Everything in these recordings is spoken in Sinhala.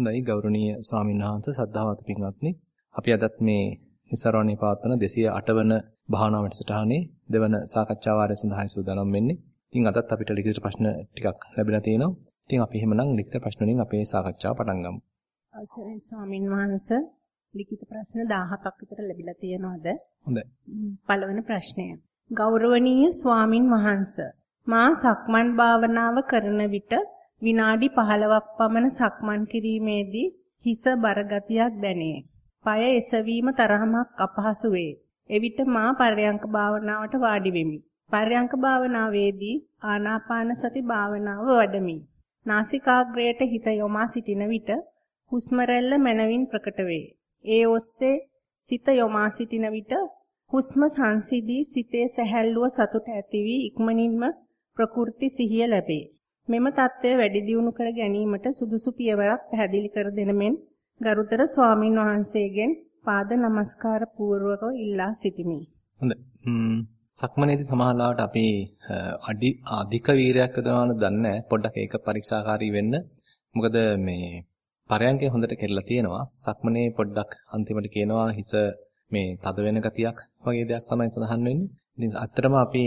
හොඳයි ගෞරවනීය ස්වාමීන් වහන්සේ සද්ධාවත පින්වත්නි. අපි අදත් මේ නිසරණේ පවත්වන 208 වන භාවනා වැඩසටහනේ දෙවන සාකච්ඡා වාරය සඳහායි සූදානම් වෙන්නේ. ඉතින් අදත් අපිට ලිඛිත ප්‍රශ්න ටිකක් ලැබිලා තියෙනවා. ඉතින් අපි එහෙමනම් ලිඛිත ප්‍රශ්න වලින් අපේ සාකච්ඡාව පටන් ගමු. අවසරයි ස්වාමින් වහන්සේ ලිඛිත ප්‍රශ්න 17ක් විතර ලැබිලා තියෙනවද? හොඳයි. පළවෙනි ප්‍රශ්නය. ගෞරවනීය ස්වාමින් වහන්සේ මා සක්මන් භාවනාව කරන විට විනාඩි 15ක් පමණ සක්මන් කිරීමේදී හිස බරගතියක් දැනේ. পায় එසවීම තරහමක් අපහසු වේ. එවිට මා පර්යංක භාවනාවට වාඩි වෙමි. පර්යංක භාවනාවේදී ආනාපාන සති භාවනාව වඩමි. නාසිකාග්‍රයට හිත යොමා සිටින විට හුස්ම රැල්ල මනවින් ප්‍රකට වේ. ඒ ඔස්සේ සිත යොමා සිටින විට හුස්ම සංසිදී සිතේ සැහැල්ලුව සතුට ඇති වී ඉක්මනින්ම ප්‍රකෘති සිහිය ලැබේ. මෙම தත්ත්වය වැඩි දියුණු කර ගැනීමට සුදුසු පියවරක් පැහැදිලි කර දෙන මෙන් ගරුතර ස්වාමින් වහන්සේගෙන් පාද නමස්කාර පූර්වකව ඉල්ලා සිටිමි. හොඳයි. සක්මනේදී සමහරවිට අපි අඩි අධික වීරයක් යොදනවද දන්නේ පොඩ්ඩක් ඒක පරීක්ෂාකාරී වෙන්න. මොකද මේ පරයන්කේ හොඳට කෙරලා තියෙනවා. සක්මනේ පොඩ්ඩක් අන්තිමට කියනවා හිස මේ තද වෙන ගතියක් වගේ දෙයක් තමයි සඳහන් වෙන්නේ. ඉතින් ඇත්තටම අපි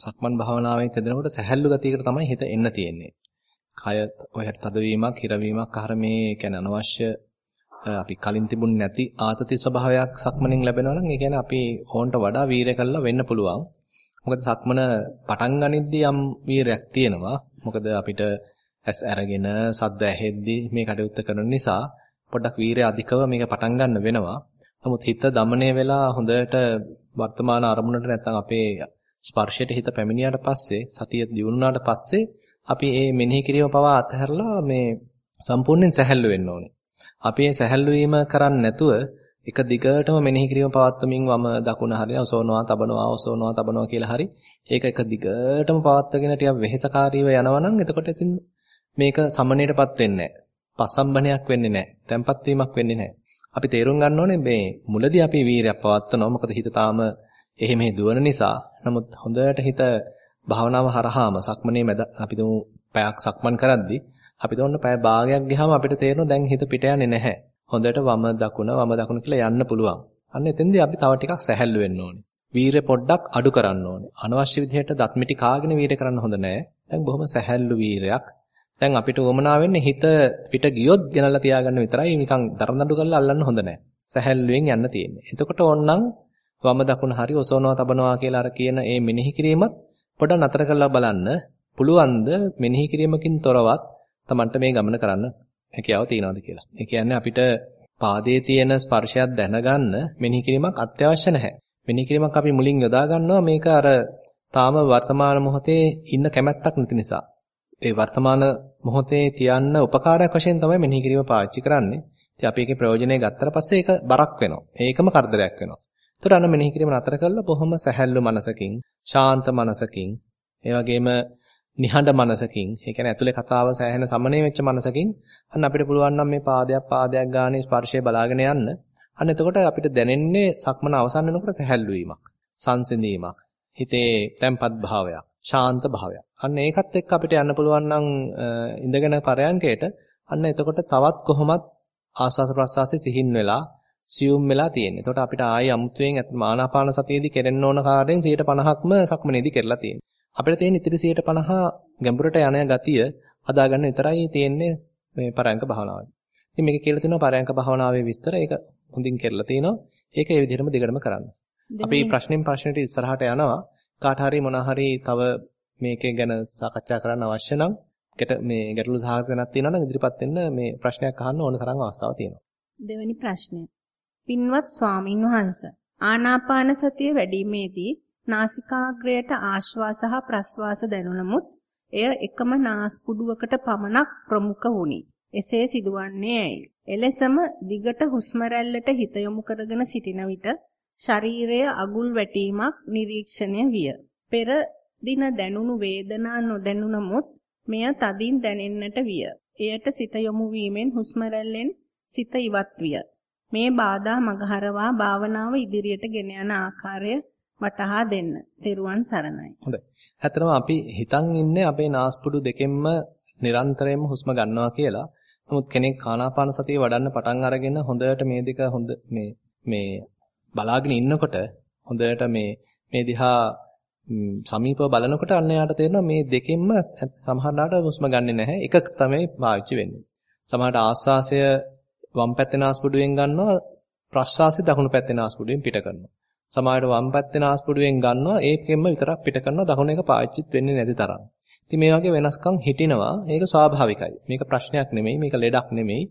සක්මන් භාවනාවෙන් තැදෙනකොට සැහැල්ලු ගතියකට තමයි හිත එන්න තියෙන්නේ. කය ඔය තදවීමක්, හිරවීමක් අහර මේ කියන්නේ අනවශ්‍ය අපි කලින් තිබුණ නැති ආතති ස්වභාවයක් සක්මණෙන් ලැබෙනවා නම් ඒ කියන්නේ අපි හොන්ට වඩා වීරය කළා වෙන්න පුළුවන්. මොකද සක්මන පටන් ගනිද්දී යම් වීරයක් තියෙනවා. මොකද අපිට ඇස් අරගෙන සද්ද ඇහෙද්දී මේ කටයුත්ත කරන නිසා පොඩ්ඩක් වීරය අධිකව මේක පටන් ගන්න වෙනවා. නමුත් හිත দমনය වෙලා හොඳට වර්තමාන අරමුණට නැත්තම් අපේ ස්පර්ශයට හිත පැමිණියාට පස්සේ සතිය දියුණුනාට පස්සේ අපි මේ මෙනෙහි කිරීම පවා අතහැරලා මේ සම්පූර්ණයෙන් සැහැල්ලු වෙන්න ඕනේ. අපි මේ සැහැල්ලු වීම කරන්නේ නැතුව එක දිගටම මෙනෙහි කිරීම පවත්වමින් වම දකුණ හරිය ඔසවනවා තබනවා ඔසවනවා තබනවා කියලා හරි ඒක එක දිගටම පවත්වාගෙන ටිකක් වෙහෙසකාරීව යනවා නම් එතකොට ඉතින් මේක සමනයටපත් වෙන්නේ නැහැ. පසම්බනයක් වෙන්නේ නැහැ. තැම්පත් වීමක් වෙන්නේ නැහැ. අපි තේරුම් ගන්න ඕනේ මේ මුලදී අපි වීරයක් පවත්වනවා. මොකද හිත තාම එහෙ මෙහෙ දුවන නිසා. නමුත් හොඳට හිත භාවනාව හරහාම සක්මනේ මැද අපි දුමු පැයක් සක්මන් කරද්දී අපි දොන්න පැය භාගයක් ගියාම අපිට තේරෙනවා දැන් හිත පිට යන්නේ නැහැ. හොඳට වම දකුණ වම දකුණ කියලා යන්න පුළුවන්. අන්න එතෙන්දී අපි තව ටිකක් සැහැල්ලු වෙන්න ඕනේ. වීරය පොඩ්ඩක් අඩු කරන්න ඕනේ. අනවශ්‍ය විදිහට දත් මිටි කාගෙන වීරය කරන්න හොඳ නැහැ. දැන් බොහොම සැහැල්ලු වීරයක්. දැන් අපිට උවමනා වෙන්නේ හිත පිට ගියොත් ගෙනල්ලා තියාගන්න විතරයි. නිකන් දරදඬු කරලා අල්ලන්න හොඳ නැහැ. සැහැල්ලුවෙන් යන්න තියෙන්නේ. එතකොට ඕන්නම් වම දකුණ හරි ඔසවනවා තබනවා කියලා අර කියන ඒ මෙනෙහි කිරීමත් පොඩ නතර කරලා බලන්න පුළුවන්ද මෙනෙහි කිරීමකින් තොරවත් Tamanට මේ ගමන කරන්න හැකියාව තියනවාද කියලා. ඒ කියන්නේ අපිට පාදයේ තියෙන ස්පර්ශයක් දැනගන්න මෙනෙහි කිරීමක් අත්‍යවශ්‍ය නැහැ. මෙනෙහි කිරීමක් අපි මුලින් යොදා ගන්නවා මේක අර තාම වර්තමාන මොහොතේ ඉන්න කැමැත්තක් නැති නිසා. ඒ වර්තමාන මොහොතේ තියන්න උපකාරයක් වශයෙන් තමයි මෙනෙහි කිරීම පාවිච්චි කරන්නේ. ඉතින් අපි ඒකේ ප්‍රයෝජනය ගත්තට පස්සේ ඒක බරක් වෙනවා. ඒකම කරදරයක් වෙනවා. ඒතර අන්න මෙනෙහි කිරීම නතර කරලා බොහොම සැහැල්ලු මනසකින්, ශාන්ත මනසකින්, ඒ වගේම නිහඬ මනසකින්, ඒ කියන්නේ ඇතුලේ කතාව සෑහෙන සමනය වෙච්ච මනසකින් අන්න අපිට පුළුවන් නම් මේ පාදයක් පාදයක් ගානේ ස්පර්ශය බලාගෙන යන්න. අන්න එතකොට අපිට දැනෙන්නේ සක්මන අවසන් වෙනකොට සැහැල්ලු වීමක්, සංසිඳීමක්, හිතේ තැම්පත් භාවයක්, ශාන්ත භාවයක්. අන්න ඒකත් එක්ක අපිට යන්න පුළුවන් නම් ඉඳගෙන පරයන්කේට අන්න එතකොට තවත් කොහොමත් ආස්වාස ප්‍රස්වාසයේ සිහින් වෙලා සියුම් වෙලා තියෙන්නේ. එතකොට අපිට ආයි අමුතුවෙන් ආනාපාන සතියේදී කෙරෙන්න ඕන කාර්යයෙන් 50%ක්ම සක්මනේදී කරලා තියෙන්නේ. අපිට තියෙන ඉතිරි 50% ගැඹුරට යන ගතිය හදාගන්න විතරයි තියෙන්නේ මේ පරයන්ක භාවනාවේදී. ඉතින් මේක කියලා තියෙනවා පරයන්ක භාවනාවේ විස්තර. ඒක හොඳින් කරලා තිනවා. ඒක ඒ විදිහටම දිගටම කරන්න. අපි ප්‍රශ්නෙන් ප්‍රශ්නෙට ඉස්සරහට යනවා. කාට හරි මොන හරි තව මේකේ ගැන සාකච්ඡා කරන්න අවශ්‍ය නම් මේ ගැටලු සහගත වෙනක් තියෙනවා නම් ඉදිරිපත් වෙන්න මේ ප්‍රශ්නයක් අහන්න ඕන තරම් අවස්ථාවක් තියෙනවා. දෙවෙනි ප්‍රශ්නය. පින්වත් ස්වාමින් වහන්ස ආනාපාන සතිය වැඩිීමේදී නාසිකාග්‍රයට ආශ්වාස හා ප්‍රශ්වාස දැනුනමුත් එය එකම නාස්පුඩුවකට පමණක් ප්‍රමුඛ වුනි. එසේ සිදුවන්නේ ඇයි? එලෙසම දිගට හුස්ම රැල්ලට හිත යොමු කරගෙන සිටින විට ශරීරයේ අගුල් වැටීමක් නිරීක්ෂණය විය. පෙර දින දැනුණු වේදනා නොදැනුනමුත් මෙය තදින් දැනෙන්නට විය. එයට සිත යොමු වීමෙන් හුස්ම රැල්ලෙන් සිත ඉවත් විය. මේ බාධා මගහරවා භාවනාව ඉදිරියට ගෙන යන ආකාරය වටහා දෙන්න. තෙරුවන් සරණයි. හොඳයි. ඇත්තටම අපි හිතන් ඉන්නේ අපේ නාස්පුඩු දෙකෙන්ම නිරන්තරයෙන්ම හුස්ම ගන්නවා කියලා. නමුත් කෙනෙක් ආනාපාන සතිය වඩන්න පටන් අරගෙන හොඳට මේ දෙක හොඳ මේ මේ බලාගෙන ඉන්නකොට හොඳට මේ මේ දිහා සමීපව බලනකොට අන්න යාට තේරෙනවා මේ දෙකෙන්ම සමහරවිට හුස්ම ගන්නෙ නැහැ. එක තමයි පාවිච්චි වෙන්නේ. සමහරවිට ආස්වාසය වම් පැත්තේ නාස්පුඩුවෙන් ගන්නවා ප්‍රශ්වාසය දකුණු පැත්තේ නාස්පුඩුවෙන් පිට කරනවා. සමහරවිට වම් පැත්තේ නාස්පුඩුවෙන් ගන්නවා ඒකෙන්ම විතරක් පිට කරනවා දකුණු එක පාවිච්චිත් වෙන්නේ නැති තරම්. ඉතින් මේ වගේ වෙනස්කම් හිටිනවා. ඒක ස්වාභාවිකයි. මේක ප්‍රශ්නයක් නෙමෙයි. මේක ලෙඩක් නෙමෙයි.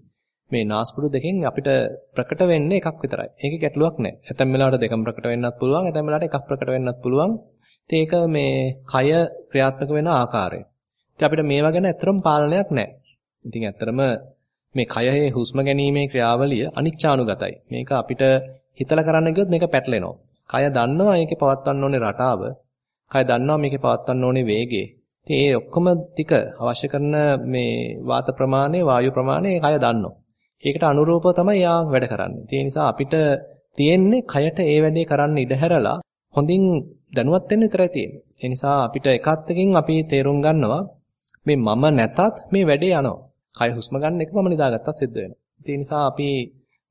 මේ නාස්පුඩු දෙකෙන් අපිට ප්‍රකට වෙන්නේ එකක් විතරයි. ඒකේ ගැටලුවක් නැහැ. ඇතැම් වෙලාවට දෙකම ප්‍රකට වෙන්නත් පුළුවන්. ඇතැම් වෙලාවට එකක් ප්‍රකට වෙන්නත් පුළුවන්. ඒක මේ කය ක්‍රියාත්මක වෙන ආකාරය. ඉතින් අපිට මේවා ගැන ඇත්තටම පාලනයක් නැහැ. ඉතින් ඇත්තටම මේ කයෙහි හුස්ම ගැනීමේ ක්‍රියාවලිය අනිච්චානුගතයි. මේක අපිට හිතලා කරන්න ගියොත් මේක පැටලෙනවා. කය දන්නවා මේකේ පවත්වන්න ඕනේ රටාව. කය දන්නවා මේකේ පවත්වන්න ඕනේ වේගය. ඉතින් ඒ ඔක්කොම ටික අවශ්‍ය කරන මේ වාත ප්‍රමාණය, වායු ප්‍රමාණය කය දන්නවා. ඒකට අනුරූපව තමයි යා වැඩ කරන්නේ. ඒ නිසා අපිට තියෙන්නේ කයට ඒ වැඩේ කරන්න ඉඩ හැරලා හොඳින් දැනුවත් වෙන්න විතරයි තියෙන්නේ. ඒ නිසා අපිට එකත්කින් අපි තේරුම් ගන්නවා මේ මම නැතත් මේ වැඩේ යනවා. කය හුස්ම ගන්න එක මම නිදාගත්තා සිද්ධ වෙනවා. ඒ නිසා අපි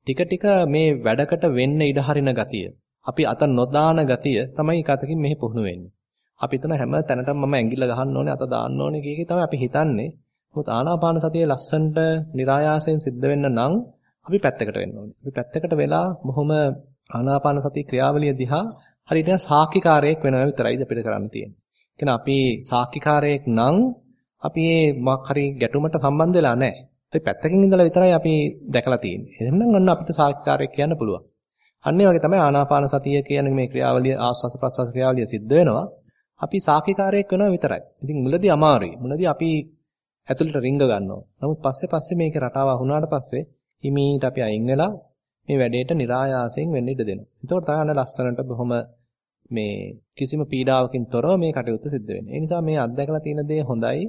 ටික ටික මේ වැඩකට වෙන්න ඉඩ හරින ගතිය, අපි අත නොදාන ගතිය තමයි එකතකින් මෙහි පුහුණු වෙන්නේ. අපි හිතන හැම තැනටම මම ඇඟිල්ල ගහන්න ඕනේ, අත දාන්න ඕනේ කීකේ තමයි අපි හිතන්නේ. මොකද ආනාපාන සතියේ ලස්සනට નિરાයාසයෙන් සිද්ධ වෙන්න නම් අපි පැත්තකට වෙන්න ඕනේ. අපි පැත්තකට වෙලා බොහොම ආනාපාන සති ක්‍රියාවලිය දිහා හරියට සාක්ෂිකාරයක් වෙනවා විතරයිද අපිට කරන්න තියෙන්නේ. කියන්නේ අපි සාක්ෂිකාරයෙක් නම් අපි මේ මොකක් හරි ගැටුමට සම්බන්ධ වෙලා නැහැ. අපි පැත්තකින් ඉඳලා විතරයි අපි දැකලා තියෙන්නේ. එහෙනම් ඔන්න අපිට සාක්ෂිකාරයෙක් කියන්න පුළුවන්. අන්න වගේ තමයි ආනාපාන සතිය කියන මේ ක්‍රියාවලිය ආස්වාස ප්‍රස්වාස ක්‍රියාවලිය සිද්ධ වෙනවා. අපි සාක්ෂිකාරයෙක් වෙනවා විතරයි. ඉතින් මුලදී අමාරුයි. මුලදී අපි ඇතුළට රිංග ගන්නවා. නමුත් පස්සේ පස්සේ මේක රටාව වුණාට පස්සේ හිමීට අපි අයින් වෙලා මේ වැඩේට નિરાයාසයෙන් වෙන්න ඉඩ දෙනවා. ඒතකොට තමයි අන්න ලස්සනට බොහොම මේ කිසිම පීඩාවකින් තොරව මේ කටයුත්ත සිද්ධ වෙන්නේ. ඒ නිසා මේ අත්දැකලා තියෙන දේ හොඳයි.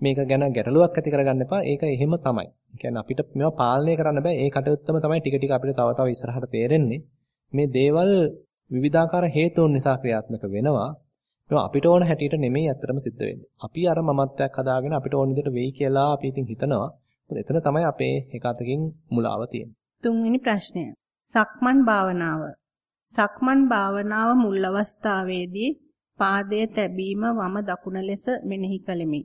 මේක ගැන ගැටලුවක් ඇති කරගන්න එපා. ඒක එහෙම තමයි. කියන්නේ අපිට මේවා පාලනය කරන්න බෑ. ඒ කටයුත්තම තමයි ටික ටික අපිට තව තව ඉස්සරහට තේරෙන්නේ. මේ දේවල් විවිධාකාර හේතුන් නිසා ක්‍රියාත්මක වෙනවා. මේවා අපිට ඕන හැටියට නෙමෙයි ඇත්තටම සිද්ධ වෙන්නේ. අපි අර මමත්වයක් හදාගෙන අපිට ඕන විදිහට වෙයි කියලා අපි ඉතින් හිතනවා. එතන තමයි අපේ එක අතකින් මුලාව තියෙන්නේ. තුන්වෙනි ප්‍රශ්නය. සක්මන් භාවනාව සක්මන් භාවනාව මුල් අවස්ථාවේදී පාදයේ තැබීම වම දකුණ ලෙස මෙනෙහි කළෙමි.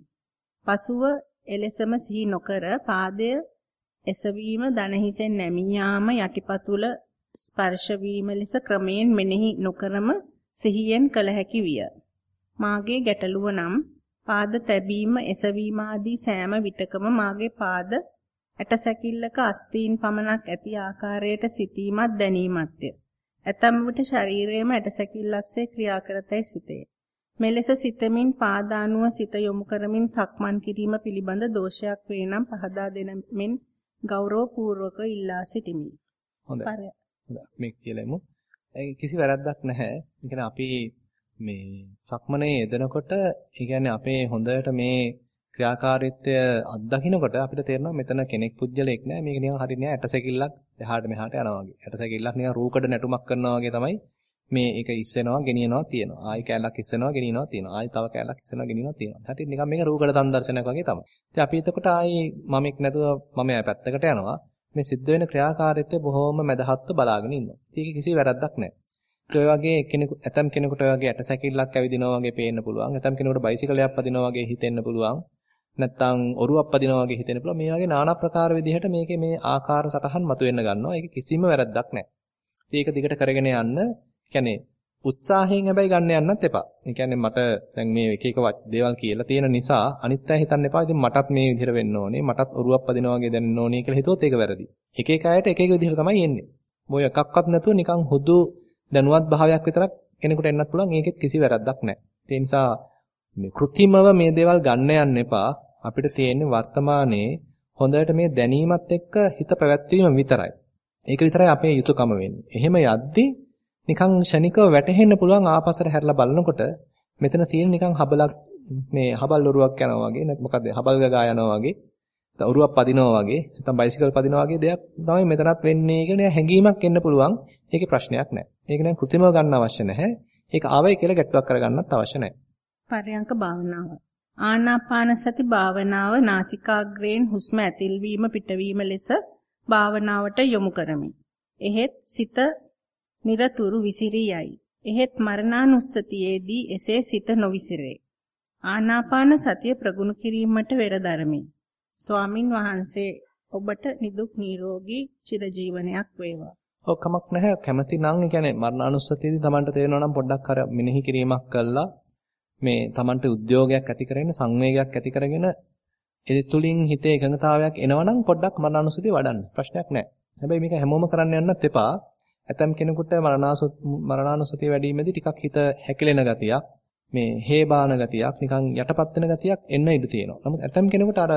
පසුව එලෙසම සිහි නොකර පාදය එසවීම දන හිසෙන් නැමී යාම යටිපතුල ස්පර්ශ වීම ලෙස ක්‍රමයෙන් මෙනෙහි නොකරම සිහියෙන් කළ හැකි විය. මාගේ ගැටලුව නම් පාද තැබීම එසවීම ආදී සෑම විටකම මාගේ පාද ඇටසැකිල්ලක අස්තීන් පමණක් ඇති ආකාරයට සිතීමත් දැනීමත්ය. ඇතැම් විට ශරීරයේම ඇටසැකිල්ලක්සේ ක්‍රියා කරතයි සිතේ. මෙලෙස සිතමින් පාදානුව සිත යොමු කරමින් සක්මන් කිරීම පිළිබඳ දෝෂයක් වේ නම් පහදා දෙනමින් ගෞරවපූර්වක ඉල්ලා සිටිමි. හොඳයි. හොඳයි. මේ කියලෙමු. කිසි වැරද්දක් නැහැ. ඒ අපි මේ සක්මනේ යෙදෙනකොට ඒ කියන්නේ අපේ හොඳට මේ ක්‍රියාකාරීත්වය අත්දකින්නකොට අපිට තේරෙනවා මෙතන කෙනෙක් පුජ්‍යලයක් නෑ මේක නිකන් හරිය නෑ ඇටසැකිල්ලක් එහාට මෙහාට යනවා වගේ. ඇටසැකිල්ලක් නිකන් රූකඩ නැටුමක් කරනවා වගේ තමයි මේ ඒක ඉස්සෙනවා ගෙනියනවා තියෙනවා. ආයි කැලක් ඉස්සෙනවා ගෙනියනවා තියෙනවා. ආයි තව කැලක් ඉස්සෙනවා ගෙනියනවා තියෙනවා. හටි නිකන් මේක රූකඩ තන්දර්ශනයක් වගේ තමයි. ඉතින් අපි එතකොට ආයි මමෙක් නැතුව මම පැත්තකට යනවා. මේ සිද්ධ වෙන ක්‍රියාකාරීත්වය බොහොම මදහත්ව බලාගෙන ඉන්නවා. ඒක කිසි වැරද්දක් නැහැ. ඒ වගේ කෙනෙකු ඇතම් කෙනෙකුට ඔය වගේ ඇටසැකිල්ලක් ඇවිදිනවා වගේ පේන්න පුළුවන්. ඇතම් කෙනෙකුට බයිසිකලයක් පදිනවා වගේ හිතෙන්න පුළුවන්. නැත්තම් ඔරුවක් පදිනවා වගේ හිතෙන්න පුළුවන්. මේ වගේ নানা ප්‍රකාර විදිහට මේකේ මේ ආකාර සටහන් මතුවෙන්න ගන්නවා. ඒක කිසිම වැරද්දක් නැහැ. ඒක දිගට කරගෙන යන්න කියන්නේ උත්සාහයෙන් හැබැයි ගන්න යන්නත් එපා. ඒ කියන්නේ මට දැන් මේ එක එක දේවල් කියලා තියෙන නිසා අනිත් අය හිතන්න එපා. ඉතින් මටත් මේ විදිහට වෙන්න ඕනේ. මටත් ඔරුවක් පදිනවා වගේ දැනෙන්න ඕනේ කියලා හිතුවොත් ඒක වැරදි. එක එක අයට එක එක විදිහට තමයි එන්නේ. මොය එකක්වත් නැතුව නිකන් හුදු දැනුවත් භාවයක් විතරක් කෙනෙකුට එන්නත් පුළුවන්. ඒකෙත් කිසි වැරද්දක් නැහැ. ඒ නිසා මේ કૃතිමව මේ දේවල් ගන්න යන්න එපා. අපිට තියෙන්නේ වර්තමානයේ හොඳට මේ දැනීමත් එක්ක හිත පැවැත්වීම විතරයි. ඒක විතරයි අපේ යුතුයකම වෙන්නේ. එහෙම යද්දී නිකන් ෂණිකව වැටහෙන්න පුළුවන් ආපස්සට හැරිලා බලනකොට මෙතන තියෙන නිකන් හබලක් මේ හබල් ඔරුවක් යනවා වගේ නැත්නම් මොකද්ද හබල් ගගා යනවා වගේ ඔරුවක් පදිනවා වගේ නැත්නම් බයිසිකල් පදිනවා වගේ දෙයක් තමයි මෙතනත් වෙන්නේ කියන හැඟීමක් එන්න පුළුවන්. ඒකේ ප්‍රශ්නයක් නැහැ. ඒක නම් કૃත්‍රිමව ගන්න අවශ්‍ය නැහැ. ඒක ආවයි කියලා ගැටලුවක් කරගන්නත් අවශ්‍ය නැහැ. පරයන්ක භාවනාව. ආනාපාන සති භාවනාව නාසිකාග්‍රයෙන් හුස්ම ඇතිල්වීම පිටවීම ලෙස භාවනාවට යොමු කරමි. එහෙත් සිත নিরතුරු විසිරී යයි. එහෙත් මරණානුස්සතියේදී එසේ සිත නොවිසිරේ. ආනාපාන සතිය ප්‍රගුණ කිරීමට වෙරදරමි. ස්වාමින් වහන්සේ ඔබට නිදුක් නිරෝගී චිරජීවනයක් වේවා. ඔව් කමක් නැහැ කැමති නම් ඒ කියන්නේ මරණානුස්සතියේදී Tamanට තේරෙනවා නම් පොඩ්ඩක් අර මෙනෙහි කිරීමක් කළා මේ Tamanට උද්‍යෝගයක් ඇති කරගෙන සංවේගයක් ඇති කරගෙන ඒ තුලින් හිතේ එකඟතාවයක් එනවනම් පොඩ්ඩක් මරණානුස්සතිය වඩන්න ප්‍රශ්නයක් නැහැ. හැබැයි මේක හැමෝම කරන්න යන්නත් එපා. ඇතම් කෙනෙකුට මරණානුස්සතිය වැඩිීමේදී ටිකක් හිත හැකිලෙන ගතියක් මේ හේබාන ගතියක් නිකන් යටපත් වෙන ගතියක් එන්න ඉඩ තියෙනවා. නමුත් ඇතම් කෙනෙකුට අර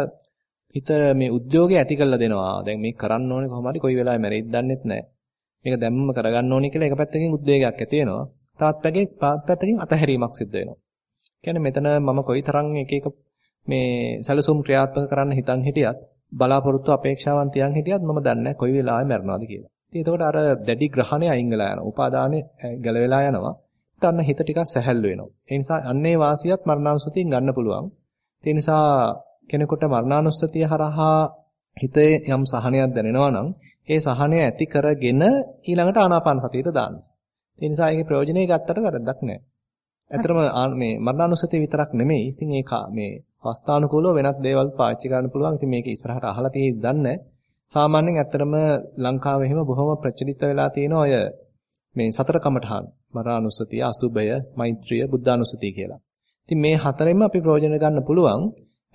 හිත මේ උද්‍යෝගය ඇති කරලා දෙනවා. දැන් මේක කරන්න ඕනේ කොහොම හරි කොයි වෙලාවෙ මැරෙයිද දන්නෙත් නැහැ. මේක දැම්මම කරගන්න ඕනේ කියලා එක පැත්තකින් උද්වේගයක් ඇති වෙනවා. තවත් පැත්තකින් පැත්තකින් අතහැරීමක් සිද්ධ වෙනවා. කියන්නේ මෙතන මම කොයිතරම් එක එක මේ සැලසුම් ක්‍රියාත්මක කරන්න හිතන් හිටියත් බලාපොරොත්තු අපේක්ෂාවන් තියන් හිටියත් මම දන්නේ කොයි වෙලාවෙ මැරෙනවද කියලා. ඉතින් එතකොට අර දැඩි ග්‍රහණය අයින් වෙලා යනවා. උපාදානෙ ගැලවෙලා යනවා. ඊට හිත ටිකක් සැහැල්ලු වෙනවා. ඒ නිසා අන්නේ වාසියත් මරණානුස්සතියෙන් ගන්න පුළුවන්. ඒ නිසා කෙනෙකුට මරණානුස්සතිය හරහා හිතේ යම් සහනයක් දැනෙනවා නම් ඒ සහනය ඇති කරගෙන ඊළඟට ආනාපාන සතියට දාන්න. ඒ නිසා ඒකේ ප්‍රයෝජනෙ ගත්තට වැරද්දක් නැහැ. ඇත්තටම මේ මරණානුස්සතිය විතරක් නෙමෙයි. ඉතින් ඒක මේ අවස්ථානුකූලව වෙනත් දේවල් පාවිච්චි කරන්න පුළුවන්. ඉතින් මේක ඉස්සරහට අහලා තියෙයිද දන්නේ සාමාන්‍යයෙන් ඇත්තටම ලංකාවේ එහෙම බොහොම ප්‍රචලිත වෙලා තියෙන ඔය මේ සතර කමඨහන් මරණානුස්සතිය, අසුබය, මෛත්‍රිය, බුද්ධානුස්සතිය කියලා. ඉතින් මේ හතරෙන්ම අපි ප්‍රයෝජන ගන්න පුළුවන්.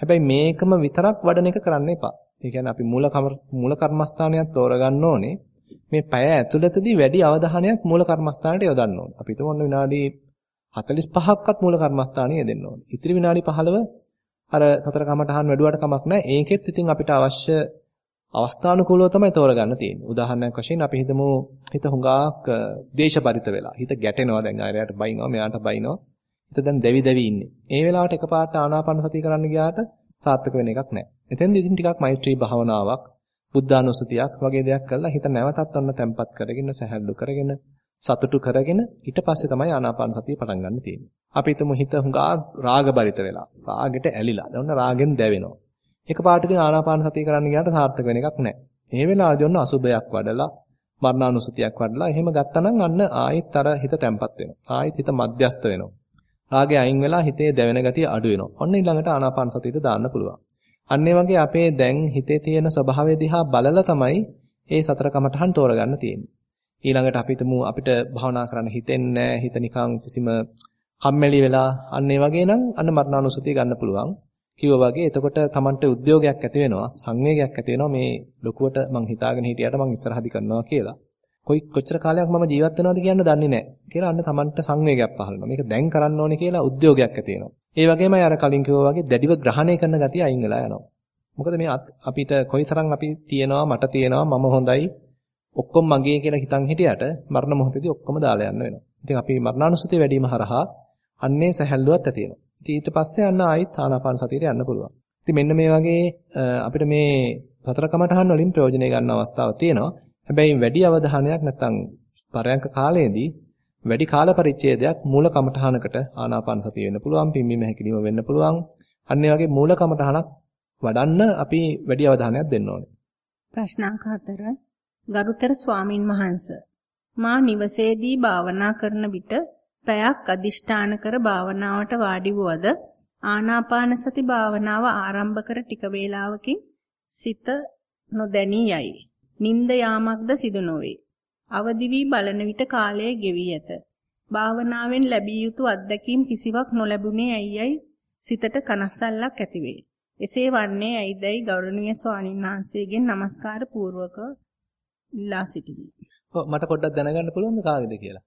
හැබැයි මේකම විතරක් වඩන එක කරන්න එපා. ඒ කියන්නේ අපි මූල මූල කර්මස්ථානයක් තෝරගන්න ඕනේ. මේ පැය ඇතුළතදී වැඩි අවධානයක් මූල කර්මස්ථානට යොදන්න ඕනේ. අපි හිතමු ඔන්න විනාඩි 45ක්වත් මූල කර්මස්ථානයේ යෙදෙන්න ඕනේ. ඉතිරි විනාඩි 15 අර සතර කමටහන් වැඩුවට කමක් නැහැ. ඒකෙත් ඉතින් අපිට අවශ්‍ය අවස්ථානුකූලව තමයි තෝරගන්න තියෙන්නේ. උදාහරණයක් වශයෙන් අපි හිතමු හිත හුඟක් දේශපරිත වෙලා. හිත ගැටෙනවා දැන් ආයෙත් බයිනවා මෙයාට බයිනවා. හිත දැන් දෙවි දෙවි ඉන්නේ. ඒ වෙලාවට එකපාරට ආනාපාන සතිය කරන්න ගියාට සාර්ථක වෙන එකක් නැහැ. එතෙන්දී ඉතින් ටිකක් මෛත්‍රී භාවනාවක්, බුද්ධානුස්සතියක් වගේ දෙයක් කරලා හිත නැවතත් ඔන්න තැම්පත් කරගෙන, සැහැල්ලු කරගෙන, සතුටු කරගෙන ඊට පස්සේ තමයි ආනාපාන සතිය පටන් ගන්න තියෙන්නේ. අපි හිතමු හිත හුඟා රාගබරිත වෙලා, රාගෙට ඇලිලා. දැන් ඔන්න රාගෙන් දැවෙනවා. එකපාරට ඉතින් ආනාපාන සතිය කරන්න ගියාට සාර්ථක වෙන එකක් නැහැ. මේ වෙලාවදී ඔන්න අසුබයක් වඩලා, මරණානුසතියක් වඩලා එහෙම ගත්තනම් අන්න ආයෙත් අර හිත තැම්පත් වෙනවා. ආයෙත් හිත මධ්‍යස්ත වෙනවා. රාගය අයින් වෙලා හිතේ දැවෙන ගතිය අඩු වෙනවා. ඔන්න ඊළඟට ආනාපාන සතියට දාන්න පුළුවන්. අන්න වගේ අපේ දැන් හිතේ තියෙන ස්වභාවය දිහා බලලා තමයි මේ සතර කමඨහන් තෝරගන්න තියෙන්නේ. ඊළඟට අපි අපිට භාවනා කරන්න හිතෙන්නේ හිත නිකන් කිසිම කම්මැලි වෙලා අන්න ඒ වගේ නම් අන්න මරණානුසතිය ගන්න පුළුවන්. කිව්වා වගේ එතකොට Tamanට උද්‍යෝගයක් ඇති වෙනවා සංවේගයක් ඇති වෙනවා මේ ලොකුවට මං හිතාගෙන හිටියට මං ඉස්සරහදි කරනවා කියලා. කොයි කොච්චර කාලයක් මම ජීවත් වෙනවද කියන්න දන්නේ නැහැ. කියලා අන්න Tamanට සංවේගයක් පහළ වෙනවා. මේක දැන් කරන්න ඕනේ කියලා උද්‍යෝගයක් ඇති වෙනවා. ඒ වගේමයි අර කලින් කිව්වා වගේ දැඩිව ග්‍රහණය කරන ගතිය අයින් වෙලා යනවා. මොකද මේ අපිට කොයිතරම් අපි තියනවා මට තියනවා මම හොඳයි ඔක්කොම මගේ කියලා හිතන් හිටියට මරණ මොහොතේදී ඔක්කොම දාලා යන්න වෙනවා. ඉතින් අපි මරණානුස්සතිය වැඩිම හරහා අන්නේ සැහැල්ලුවක් ඇති වෙනවා. ඉතින් ඊට පස්සේ යන්න ආයිත් ආනාපාන සතියට යන්න පුළුවන්. ඉතින් මෙන්න මේ වගේ අපිට මේ සතර කමඨහන් වලින් ප්‍රයෝජනය ගන්න අවස්ථාවක් තියෙනවා. හැබැයි වැඩි අවධානයක් නැත්නම් පරයන්ක කාලයේදී වැඩි කාල පරිච්ඡේදයක් මූල කමඨහනකට ආනාපාන සතිය වෙන්න පුළුවන්, පිම්බීම හැකිලිම වෙන්න පුළුවන්. අන්න ඒ වගේ මූල කමඨහනක් වඩන්න අපි වැඩි අවධානයක් දෙන්න ඕනේ. ප්‍රශ්නාංක 4 ගරුතර ස්වාමින් වහන්සේ මා නිවසේදී භාවනා කරන විට පැයක් අදිෂ්ඨාන කර භාවනාවට වාඩි වුවද ආනාපාන සති භාවනාව ආරම්භ කර ටික වේලාවකින් සිත නොදැනී යයි. නිින්ද යාමක්ද සිදු නොවේ. අවදි වී බලන විට කාලය ගෙවි ඇත. භාවනාවෙන් ලැබිය යුතු අත්දැකීම් කිසිවක් නොලැබුණේ ඇයියයි සිතට කනස්සල්ලක් ඇතිවේ. එසේ වන්නේ ඇයිදයි ගෞරවනීය ස්වාමීන් වහන්සේගෙන් নমස්කාර පූර්වක ඉල්ලා සිටිමි. ඔව් මට පොඩ්ඩක් දැනගන්න පුළුවන්ද කාගෙද කියලා?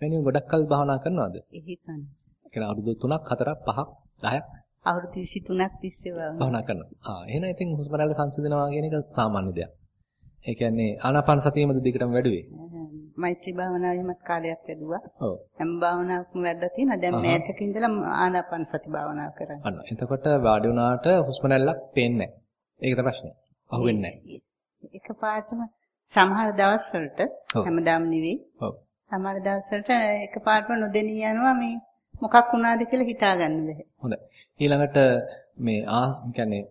මම ගොඩක් කල් භාවනා කරනවද? එහිසන්ස්. ඒ කියන්නේ අවුරුදු 3ක් 4ක් 5ක් 10ක් අවුරුදු 23ක් තිස්සේ භාවනා කරනවා. ආ එහෙනම් ඉතින් හුස්ම රැල්ල සංසිඳනවා කියන එක සාමාන්‍ය දෙයක්. ඒ කියන්නේ ආනාපාන සතියෙමද දිගටම වැඩුවේ? මෛත්‍රී භාවනාවෙමත් කාලයක් වැඩුවා. ඔව්. හැම භාවනාවක්ම වැඩලා තියෙනවා. දැන් මෑතක ඉඳලා ආනාපාන සති භාවනාව කරන්නේ. අන්න. එතකොට වාඩි වුණාට හුස්ම රැල්ලක් පේන්නේ නැහැ. ඒක තමයි ප්‍රශ්නේ. අහුවෙන්නේ නැහැ. එකපාරටම සමහර දවස් වලට හැමදාම නෙවෙයි. ඔව්. සමහර දවස්වලට එකපාරටම නොදෙනී යනවා මේ මොකක් වුණාද කියලා හිතාගන්න බැහැ. හොඳයි. ඊළඟට මේ ආ කියන්නේ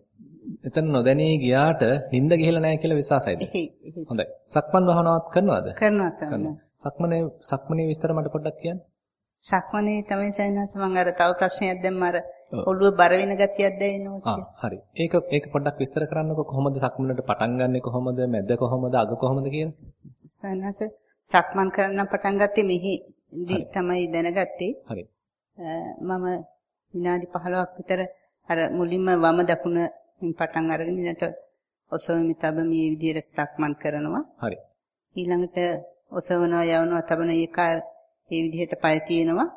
එතන නොදැනී ගියාට නිින්ද ගිහලා නැහැ කියලා විශ්වාසයිද? හොඳයි. සක්මන් භාවනාවක් කරනවද? කරනවා සවනස්. සක්මනේ සක්මනේ විස්තර මට පොඩ්ඩක් කියන්න. සක්මනේ තමයි සවනස් මම අර තව ප්‍රශ්නයක් දැම්ම අර. ඔළුව බර වෙන ගතියක් දැනෙනවා හරි. ඒක ඒක පොඩ්ඩක් විස්තර කරන්නකෝ කොහොමද සක්මනට පටන් ගන්නෙ කොහොමද මැද කොහොමද අග කොහොමද කියලා? සවනස් සක්මන් කරන්න පටන් ගත්තේ මෙහි දී තමයි දැනගත්තේ. හරි. මම විනාඩි 15ක් විතර අර මුලින්ම වම දකුණ පටන් අරගෙන ඊට ඔසවමි තබමි මේ විදිහට සක්මන් කරනවා. හරි. ඊළඟට ඔසවනවා යවනවා තබන එක ඒ විදිහට පය තියෙනවා.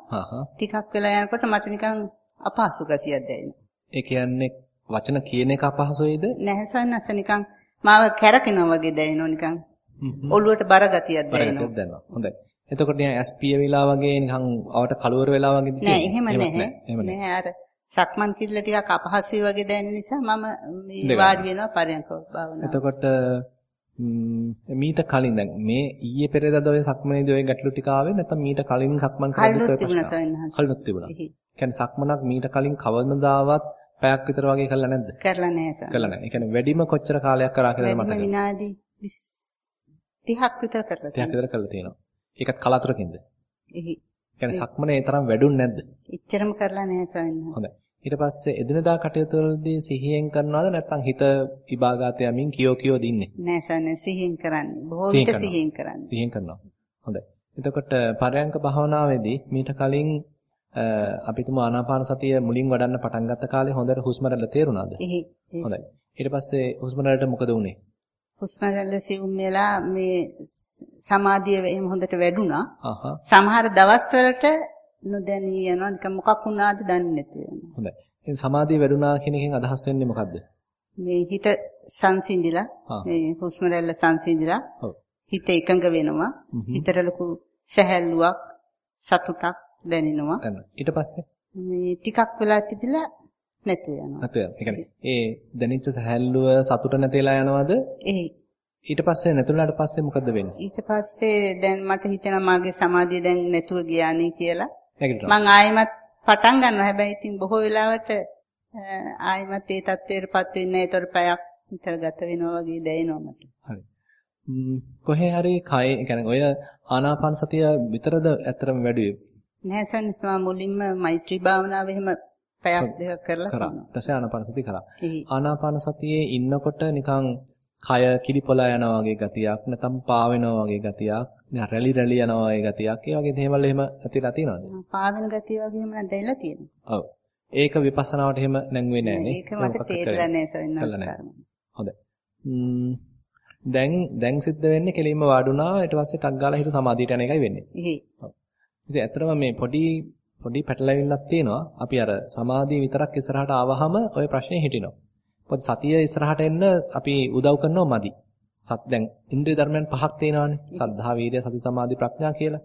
ටිකක් වෙලා යනකොට මට නිකන් අපහසු ගතියක් දැනෙනවා. ඒ කියන්නේ වචන කියන එක අපහසුයිද? නැහැ සන්නස නිකන් මාව කැරකෙනවා වගේ දැනෙනවා නිකන්. හ්ම්. ඔළුවට බර ගතියක් දැනෙනවා. හොඳයි. එතකොට නිකන් ඇස් පියවිලා වගේ නිකන් අවට කලවර වෙලා වගේ නෑ එහෙම නැහැ. නෑ. අර සක්මන් කිල්ල ටිකක් අපහසුයි වගේ දැනෙන නිසා මම මේ. වාඩි වෙනවා පරයන්ක භාවනාව. එතකොට මීට කලින් දැන් මේ ඊයේ පෙරේදාද ඔය සක්මනේදී ඔය ගැටලු ටික ආවේ නැත්නම් මීට කලින් සක්මන් කරද්දිත් කල්ලුත් ඔය තිබුණා. කියන්නේ සක්මනක් මීට කලින් කවමදාවත් පැයක් විතර වගේ කළා නැද්ද? කරලා නැහැ සවන්නහස්. කළා නැහැ. ඒ කියන්නේ වැඩිම කොච්චර කාලයක් කරා කියලා මතකද? විනාඩි 30ක් විතර කරලා 30ක් විතර කළා තියෙනවා. ඒකත් කලාතුරකින්ද? එහි. කියන්නේ සක්මනේ ඒ තරම් වැඩුන් නැද්ද? එච්චරම කරලා නැහැ සවන්නහස්. හොඳයි. ඊට පස්සේ එදිනදා කටයුතු වලදී සිහියෙන් කරනවද නැත්නම් හිත විභාගාත යමින් කියෝ කියෝ දින්නේ? නෑ සවන්නහස් සිහින් කරන්නේ. බොහෝ විට. සිහින් කරන්නේ. සිහියෙන් කරනවා. හොඳයි. එතකොට පරයන්ක භාවනාවේදී මීට කලින් අපි තුමු ආනාපාන සතිය මුලින් වඩන්න පටන් ගත්ත කාලේ හොඳට හුස්ම රැල්ල තේරුණාද? හොඳයි. ඊට පස්සේ හුස්ම රැල්ලට මොකද වුනේ? හුස්ම රැල්ල සිවුම් වෙලා මේ සමාධිය එහෙම හොඳට වැඩුණා. සමහර දවස් වලට නොදැනී යනවා නිකන් මොකක් වුණාද දන්නේ නැතුව යනවා. හොඳයි. ඉතින් සමාධිය වැඩුණා කියන එකෙන් අදහස් වෙන්නේ මොකද්ද? මේ හිත සංසිඳිලා. මේ හුස්ම රැල්ල සංසිඳිලා. හිත එකඟ වෙනවා. හිතට ලොකු සැහැල්ලුවක් සතුටක් දැනෙනවා. දැන් ඊට පස්සේ මේ ටිකක් වෙලා තිබිලා නැතු වෙනවා. නැතු වෙනවා. ඒ කියන්නේ ඒ දැනෙච්ච සහැල්ලුව සතුට නැතිලා යනවද? එහේ ඊට පස්සේ නැතුණාට පස්සේ මොකද වෙන්නේ? ඊට පස්සේ දැන් මට හිතෙනවා මාගේ සමාධිය දැන් නැතුව ගියානේ කියලා. මං ආයෙමත් පටන් ගන්නවා. හැබැයි ඉතින් බොහෝ වෙලාවට ආයෙමත් ඒ තත්ත්වයටපත් වෙන්නේ නැහැ. ඒතර පැයක් විතර ගත වෙනවා වගේ දැනෙනවා මට. හරි. කොහේ හරි කය කියන්නේ ඔය ආනාපාන සතිය විතරද ඇත්තටම වැඩිවේ? නැහැ සන්නස් මම මුලින්ම මෛත්‍රී භාවනාව එහෙම පැයක් දෙකක් කරලා කරා. ඊට පස්සේ ආනාපාන සතිය කරා. ආනාපාන සතියේ ඉන්නකොට නිකන් කය කිලිපොලා යනවා වගේ ගතියක් නැත්නම් පා වෙනවා වගේ ගතියක් නිකන් රැලි රැලි යනවා වගේ ගතියක් ඒ වගේ දේවල් එහෙම ඇතිලා තියෙනවද? පාවෙන ගතිය වගේම දැයිලා තියෙනවා. ඔව්. ඒක විපස්සනාවට එහෙම නැංවෙන්නේ නැහැ නේ. ඒක මට තේරිලා නැහැ. සවින්නස්. හොඳයි. ම්ම් දැන් දැන් සිද්ධ වෙන්නේ කෙලින්ම වාඩුණා ඊට පස්සේ ටක් ගාලා හිත සමාධියට යන එකයි වෙන්නේ. එහේ. ඉතින් ඇත්තටම මේ පොඩි පොඩි පැටලැවිල්ලක් තියෙනවා. අපි අර සමාධිය විතරක් ඉස්සරහට ආවහම ওই ප්‍රශ්නේ හිටිනවා. මොකද සතිය ඉස්සරහට එන්න අපි උදව් කරනවා මදි. සත් දැන් ඉන්ද්‍රිය ධර්මයන් පහක් තියෙනවානේ. සද්ධා, වීර්ය, සති, සමාධි, ප්‍රඥා කියලා.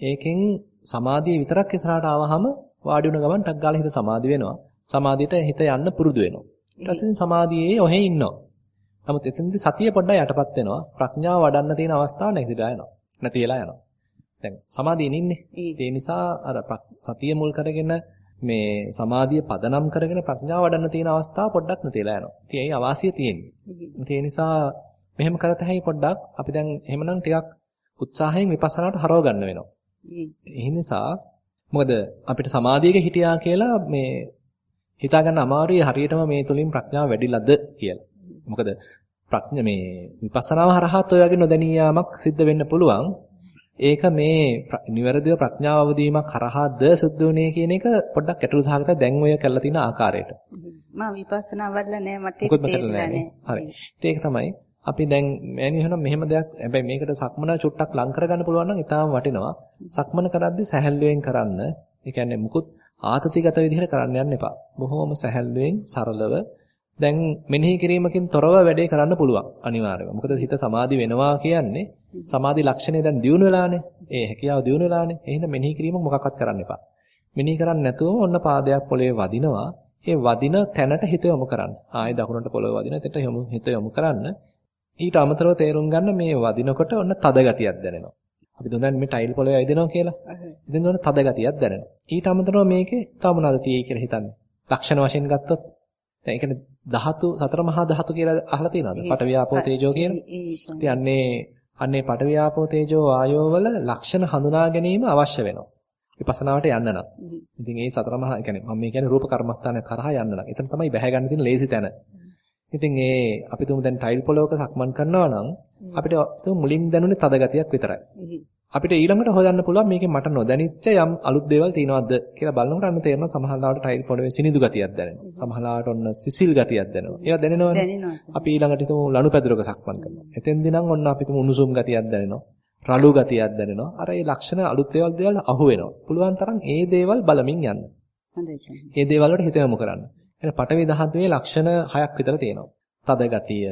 ඒකෙන් සමාධිය විතරක් ඉස්සරහට ආවහම වාඩි වුණ ගමන් ටක් ගාලා හිත සමාධි වෙනවා. සමාධියට හිත යන්න පුරුදු වෙනවා. ඊට පස්සේ සමාධියේ ඔහෙ ඉන්නවා. නමුත් එතනදී සතිය පොඩ්ඩක් යටපත් වෙනවා. ප්‍රඥාව වඩන්න තියෙන අවස්ථාව නැතිලා යනවා. නැති වෙලා යනවා. දැන් සමාධියෙන් ඉන්නේ. ඒ. නිසා අර සතිය මුල් කරගෙන මේ සමාධිය පදනම් කරගෙන ප්‍රඥාව වඩන්න තියෙන අවස්ථාව පොඩ්ඩක් නැතිලා යනවා. ඉතින් ඒ අවාසිය තියෙන්නේ. ඒ නිසා මෙහෙම කරත හැකි පොඩ්ඩක් අපි දැන් එහෙමනම් ටිකක් උත්සාහයෙන් විපස්සනාට හරව ගන්න වෙනවා. ඒ නිසා මොකද අපිට සමාධියක හිටියා කියලා මේ හිතා ගන්න අමාරුයි හරියටම මේ තුලින් ප්‍රඥාව වැඩිලාද කියලා. මොකද ප්‍රඥා මේ විපස්සනාව හරහාත් ඔය වගේ නොදැනී යාමක් සිද්ධ වෙන්න පුළුවන්. ඒක මේ නිවැරදිව ප්‍රඥාව අවදීමක් කරහාද සිද්ධ වුනේ කියන එක පොඩ්ඩක් ගැටලු සහගත දැන් ඔය කරලා තියෙන ආකාරයට. මම විපස්සනා වඩලා නැහැ මට නැහැ. නැහැ. හරි. ඒක තමයි අපි දැන් මෑණි එහෙනම් මෙහෙම දෙයක් හැබැයි මේකට සක්මන චුට්ටක් ලං කරගන්න පුළුවන් නම් ඊටාම වටිනවා. සක්මන කරද්දී සැහැල්ලුවෙන් කරන්න. ඒ කියන්නේ මුකුත් ආතතිගත විදිහට කරන්න යන්න එපා. බොහොම සැහැල්ලුවෙන් සරලව දැන් මෙනෙහි කිරීමකින් තොරව වැඩේ කරන්න පුළුවන් අනිවාර්යයෙන්ම. මොකද හිත සමාධි වෙනවා කියන්නේ සමාධි ලක්ෂණය දැන් දියුණු වෙලානේ. ඒ හැකියාව දියුණු වෙලානේ. එහෙනම් මෙනෙහි කිරීම මොකක්වත් කරන්න එපා. මෙනෙහි කරන්නේ නැතුවම ඔන්න පාදයක් පොළවේ වදිනවා. ඒ වදින තැනට හිත යොමු කරන්න. ආයේ දකුණට පොළව වදින තැනට යොමු හිත යොමු කරන්න. ඊට අමතරව තේරුම් ගන්න මේ වදිනකොට ඔන්න තද ගතියක් දැනෙනවා. අපි දැන් මේ ටයිල් පොළවේ ඇවිදිනවා කියලා. ඉතින් උන තද ගතියක් දැනෙනවා. ඊට අමතරව මේකේ තව මොනවද තියෙයි කියලා හිතන්නේ. ලක්ෂණ වශයෙන් ගත්තොත් දැන් ඒ කියන්නේ ධාතු සතර මහා ධාතු කියලා අහලා තියෙනවද? පඨවි ආපෝ තේජෝ කියලා. ඉතින් අන්නේ අන්නේ පඨවි ආපෝ තේජෝ වායෝ වල ලක්ෂණ හඳුනා ගැනීම අවශ්‍ය වෙනවා. විපස්සනාවට යන්න නම්. ඉතින් ඒ සතර මහා කියන්නේ මම මේ කියන්නේ රූප කර්මස්ථානය කරහා යන්න නම්. එතන තමයි බැහැ ගන්න තියෙන ලේසි තැන. ඉතින් ඒ අපි තුමු දැන් ටයිල් පොලවක සක්මන් කරනවා නම් අපිට මුලින් දැනුනේ තද ගතියක් විතරයි. අපිට ඊළඟට හොයන්න පුළුවන් මේකේ මට නොදැනිච්ච යම් අලුත් දේවල් තියෙනවද කියලා බලනකොට අන්න තේරෙනවා සමහරවිට ටයිල් පොළවේ සිනිඳු ගතියක් දැනෙනවා. සමහරවිට ඔන්න සිසිල් ගතියක් දැනෙනවා. ඒවා දැනෙනවනේ. අපි ඊළඟට හිතමු ලනුපැදුරක සක්මන් කරනවා. එතෙන්දී නම් ඔන්න අපිට උණුසුම් ගතියක් දැනෙනවා. රළු ගතියක් දැනෙනවා. අර ඒ ලක්ෂණ අලුත් දේවල් දේවල් අහු වෙනවා. පුළුවන් තරම් ඒ දේවල් බලමින් යන්න. හොඳයි. ඒ දේවල් වලට හිත යොමු කරන්න. එහෙනම් පටවි ධාතුවේ ලක්ෂණ හයක් විතර තියෙනවා. තද ගතිය,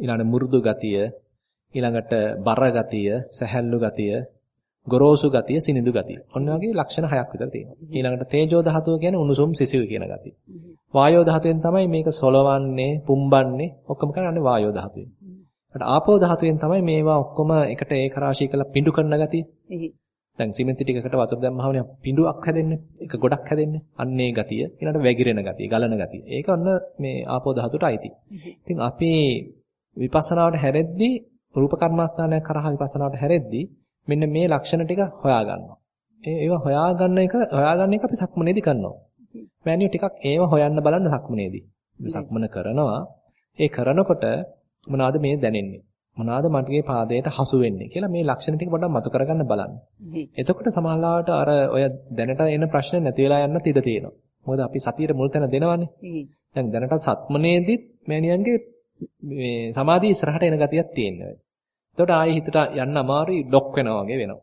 ඊළඟ මෘදු ගතිය, ඊළඟට බර ගතිය, සැහැල්ලු ගතිය, ගොරෝසු ගතිය, සිනිඳු ගතිය. ඔන්න වගේ ලක්ෂණ හයක් විතර තියෙනවා. ඊළඟට තේජෝ ධාතුව කියන්නේ උණුසුම් සිසිල් කියන ගතිය. වායෝ ධාතුවෙන් තමයි මේක සොලවන්නේ, පුම්බන්නේ, ඔක්කොම කරන්නේ වායෝ ධාතුවෙන්. ඊට ආපෝ ධාතුවෙන් තමයි මේවා ඔක්කොම එකට ඒක රාශී කරලා පිඬු කරන ගතිය. දැන් සිමෙන්ති ටිකකට වතුර දැම්මහම පිඬුවක් හැදෙන්නේ. ඒක ගොඩක් හැදෙන්නේ. අන්න ඒ ගතිය. ඊළඟට වැగిරෙන ගතිය, ගලන ගතිය. ඒක ඔන්න මේ ආපෝ ධාතුවට අයිති. ඉතින් අපි විපස්සනාවට හැරෙද්දී රූප කර්මස්ථානයක් කරහා විපස්සනාවට හැරෙද්දී මෙන්න මේ ලක්ෂණ ටික හොයා ගන්නවා. ඒ ඒවා හොයාගන්න එක හොයාගන්න එක අපි සක්මනේදී කරනවා. මෑනියෝ ටිකක් ඒව හොයන්න බලන්න සක්මනේදී. සක්මන කරනවා. ඒ කරනකොට මොනවාද මේ දැනෙන්නේ? මොනවාද මගේ පාදයට හසු වෙන්නේ කියලා මේ ලක්ෂණ ටික පොඩ්ඩක් මතු කරගන්න බලන්න. එතකොට සමහරවිට අර ඔය දැනට එන ප්‍රශ්න නැති වෙලා යන්නත් ඉඩ තියෙනවා. මොකද අපි සතියේ මුල් තැන දෙනවනේ. දැන් දැනට සත්මනේදිත් මෑනියන්ගේ මේ සමාධිය ඉස්සරහට එන ගතියක් තියෙනවා. එතකොට ආයෙ හිතට යන්න අමාරුයි ඩොක් වෙනවා වගේ වෙනවා.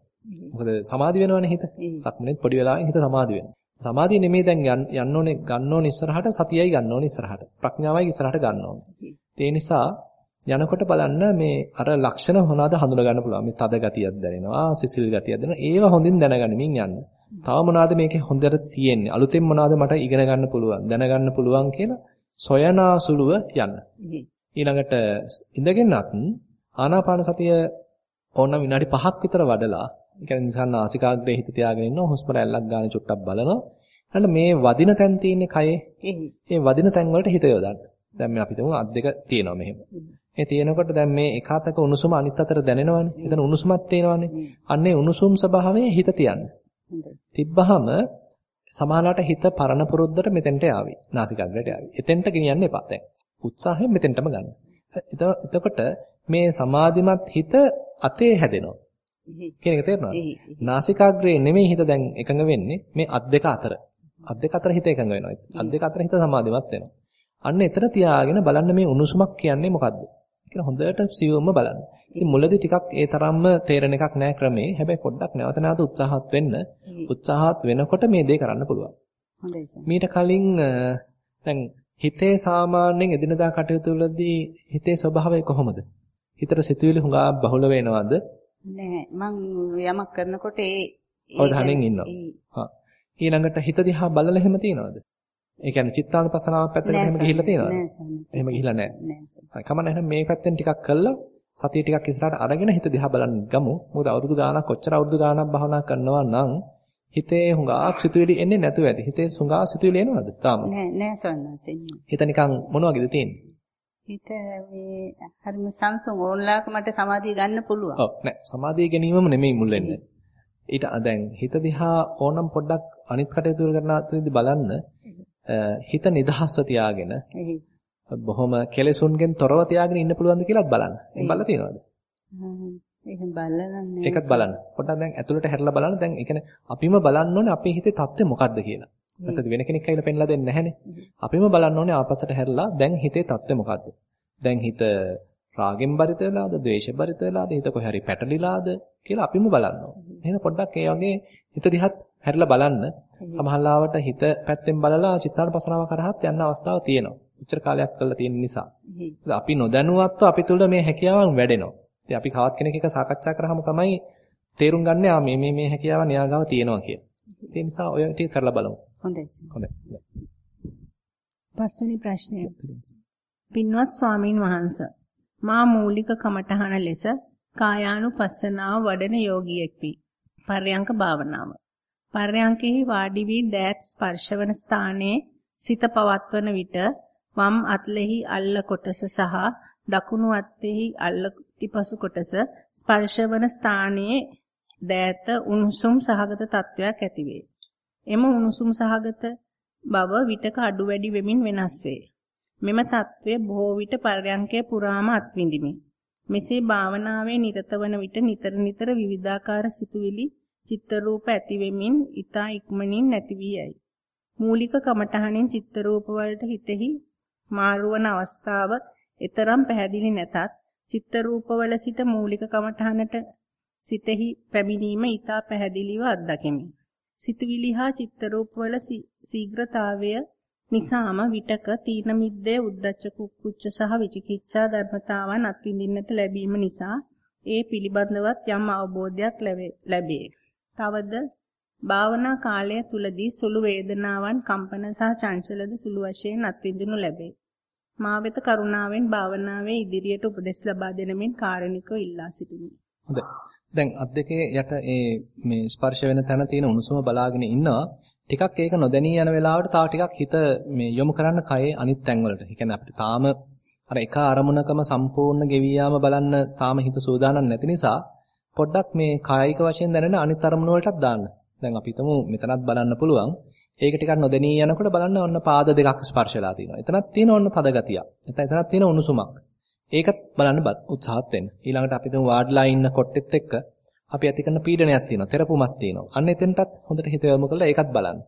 මොකද සමාධි වෙනවනේ හිත. සක්මනේත් පොඩි වෙලාවෙන් හිත සමාධි වෙනවා. සමාධිය නෙමෙයි දැන් යන්න ඕනේ ගන්න ඕනේ ඉස්සරහට සතියයි ගන්න ඕනේ ඉස්සරහට. ප්‍රඥාවයි ඉස්සරහට ගන්න ඕනේ. ඒ නිසා යනකොට බලන්න මේ අර ලක්ෂණ මොනවාද හඳුනා ගන්න පුළුවන්. මේ තද ගතියක් දැනෙනවා, සිසිල් ගතියක් දැනෙනවා. ඒව හොඳින් දැනගනිමින් යන්න. තව මොනවාද මේකේ හොඳට තියෙන්නේ? අලුතෙන් මොනවාද මට ඉගෙන ගන්න පුළුවන්, දැනගන්න පුළුවන් කියලා සොයනාසුලුව යන්න. ඊළඟට ඉඳගෙනත් ආනාපාන සතිය ඕන විනාඩි 5ක් විතර වඩලා, ඒ කියන්නේ නිකන් නාසිකාග්‍රේ හිත තියාගෙන ඉන්නවා, හුස්ම රැල්ලක් ගන්න චුට්ටක් බලනවා. ඊළඟ මේ වදින තැන් තියෙන්නේ කයේ. ඒ වදින තැන් වලට හිත යොදන්න. දැන් මේ අපි තුමු අත් දෙක තියෙනවා මෙහෙම. ඒ තියෙනකොට දැන් මේ එක අතක උණුසුම අනිත් අතට දැනෙනවනේ. එතන උණුසුමක් තියෙනවනේ. අන්නේ උණුසුම් ස්වභාවයේ හිත තියන්න. තිබ්බහම සමානලට හිත පරණ පුරුද්දට මෙතෙන්ට යාවි. නාසිකාග්‍රයට යාවි. එතෙන්ට ගෙනියන්න එපා දැන්. උත්සාහයෙන් මෙතෙන්ටම ගන්න. එතකොට මේ සමාධිමත් හිත අතේ හැදෙනවා. කියන එක තේරෙනවද? නාසිකාග්‍රේ නෙමෙයි හිත දැන් එකඟ වෙන්නේ මේ අත් දෙක අතර. අත් දෙක අතර හිත එකඟ වෙනවා. අත් දෙක අතර හිත සමාධිමත් වෙනවා. අන්න එතන තියාගෙන බලන්න මේ උණුසුමක් කියන්නේ මොකද්ද? කියලා හොඳට සියුම්ම බලන්න. ඉතින් මුලදී ටිකක් ඒ තරම්ම තේරෙන එකක් නෑ ක්‍රමේ. හැබැයි පොඩ්ඩක් නැවත නැවත උත්සාහත් වෙන්න. උත්සාහත් වෙනකොට මේ දේ කරන්න පුළුවන්. මීට කලින් දැන් හිතේ සාමාන්‍යයෙන් එදිනදා කටයුතු වලදී හිතේ ස්වභාවය කොහොමද? හිතට සිතුවිලි හුඟා බහුල වෙනවද? නෑ මං යමක් කරනකොට ඒ අවධානයෙන් ඉන්නවා. හා. ඊළඟට හිත දිහා බලලා එහෙම තියනවද? ඒ කියන්නේ චිත්තානුපසනාවක් පැත්තකට එහෙම ගිහිල්ලා තියෙනවද? එහෙම ගිහිල්ලා නැහැ. නෑ. කමන්න එහෙනම් මේ පැත්තෙන් ටිකක් කළා සතිය ටිකක් ඉස්සරහට අරගෙන හිත දිහා බලන්න ගමු. මොකද අවුරුදු ගාණක් කොච්චර අවුරුදු ගාණක් භවනා කරනවා නම් හිතේ හුඟක් සිතුවිලි එන්නේ නැතුව ඇති. හිතේ හුඟක් සිතුවිලි එනවද තාම? නෑ නෑ සොන්නසෙන්. හිත නිකන් මොන වගේද තියෙන්නේ? හිත මේ හරිම සංසුන් ඕන්ලාක මට සමාධිය ගන්න පුළුවන්. ඔව් නෑ සමාධිය ගැනීමම නෙමෙයි මුල් වෙන්නේ. ඊට දැන් හිත දිහා ඕනම් පොඩ්ඩක් අනිත් කටයුතු කරන අතරදී බලන්න හිත නිදහස්ව තියාගෙන බොහොම කෙලෙසුන්ගෙන් තොරව තියාගෙන ඉන්න පුළුවන්ද කියලාත් බලන්න. එහෙම බලලා තියෙනවද? එහෙම බලලා නැහැ. ඒකත් බලන්න. පොඩ්ඩක් දැන් ඇතුළට හැරිලා බලන්න. දැන් ඒ කියන්නේ අපිම බලන්න ඕනේ අපේ හිතේ தත්ත්වය මොකද්ද කියලා. නැත්නම් වෙන කෙනෙක් ඇවිල්ලා පෙන්ලා දෙන්නේ නැහනේ. අපිම බලන්න ඕනේ ආපස්සට හැරිලා දැන් හිතේ தත්ත්වය මොකද්ද? දැන් හිත රාගෙන් බරිත වෙලාද, ද්වේෂ බරිත වෙලාද, හිත කොහේ හරි පැටලිලාද කියලා අපිම බලන්න ඕනේ. එහෙනම් පොඩ්ඩක් ඒ වගේ හිත දිහත් හැරිලා බලන්න. සමහරවිට හිත පැත්තෙන් බලලා චිත්තානුපසනාව කරහත් යන්න අවස්ථාවක් තියෙනවා. උච්චර කාලයක් කරලා තියෙන නිසා. අපි නොදැනුවත්ව අපි තුළ මේ හැකියාවන් වැඩෙනවා. ඉතින් අපි කවත් කෙනෙක් එක්ක සාකච්ඡා කරාම තමයි තේරුම් ගන්න ආ මේ මේ මේ හැකියාව න්යාගාව තියෙනවා කියලා. ඒ නිසා ඔය ටික කරලා බලමු. හොඳයි. හොඳයි. පස්වෙනි ප්‍රශ්නය. පින්වත් ස්වාමින් වහන්සේ මා මූලික කමඨහන ලෙස කායානුපස්සනාව වඩන යෝගියෙක්වි. පර්යංක භාවනාව. පර්යංකෙහි වාඩි වී දෑත් ස්පර්ශවන ස්ථානයේ සිත පවත්වන විට වම් අත්ලෙහි අල්ල කොටස සහ දකුණු අත්ෙහි අල්ල පිටිපසු කොටස ස්පර්ශවන ස්ථානයේ දෑත උණුසුම් සහගත තත්වයක් ඇතිවේ. එම උණුසුම් සහගත බව විටක අඩු වැඩි වෙමින් වෙනස් වේ. මෙම తත්වය බොහෝ විට පර්යංකය පුරාම අත්විඳිමි. මෙසේ භාවනාවේ නිරත වන විට නිතර නිතර විවිධාකාර සිතුවිලි චිත්ත රූප ඇති වෙමින් ඊතා ඉක්මනින් නැති වී යයි. මූලික කමඨහණින් චිත්ත රූප වලට හිතෙහි මාරුවන අවස්ථාව ඊතරම් පැහැදිලි නැතත් චිත්ත රූපවල සිට මූලික කමඨහනට සිතෙහි පැමිණීම ඊතා පැහැදිලිව අත්දකිමි. සිතුවිලි හා චිත්ත රූපවල ශීඝ්‍රතාවය නිසාම විටක තීන මිද්දේ උද්දච්ච කුක්කුච්ච සහ විචිකිච්ඡා ධර්මතාවන් අත්විඳින්නට ලැබීම නිසා ඒ පිළිබඳවත් යම් අවබෝධයක් ලැබේ. තවද භාවනා කාලය තුලදී සුළු වේදනාවන් කම්පන සහ චංචලද සුළු වශයෙන් අත්විඳිනු ලැබේ. මා වෙත කරුණාවෙන් භාවනාවේ ඉදිරියට උපදෙස් ලබා දෙනමින් කාරණිකව ඉල්ලා සිටිමි. හොඳයි. දැන් අත් දෙකේ යට ඒ මේ ස්පර්ශ වෙන තැන තියෙන උණුසුම බලාගෙන ඉන්නවා. ටිකක් ඒක නොදැනී යන වෙලාවට තව ටිකක් හිත මේ යොමු කරන්න කයේ අනිත් තැන් වලට. ඒ කියන්නේ අපිට තාම අර එක අරමුණකම සම්පූර්ණ ගෙවී යාම බලන්න තාම හිත සූදානම් නැති නිසා පොඩ්ඩක් මේ කායික වශයෙන් දැනෙන අනිත් අරමුණ වලටත් දාන්න. දැන් අපි හිතමු මෙතනත් බලන්න පුළුවන්. ඒක ටිකක් නොදැනී යනකොට බලන්න ඔන්න පාද දෙකක් ස්පර්ශලා තියෙනවා. එතනත් තියෙන ඔන්න තද ගතියක්. එතන එතනත් තියෙන උණුසුමක්. ඒකත් බලන්න උත්සාහත් වෙන්න. ඊළඟට අපි තුන් වාඩ්ලා ඉන්න කොට්ටෙත් එක්ක අපි ඇති කරන පීඩනයක් තියෙනවා, තෙරපුමක් තියෙනවා. අන්න එතෙන්ටත් හොඳට හිත යොමු කරලා ඒකත් බලන්න.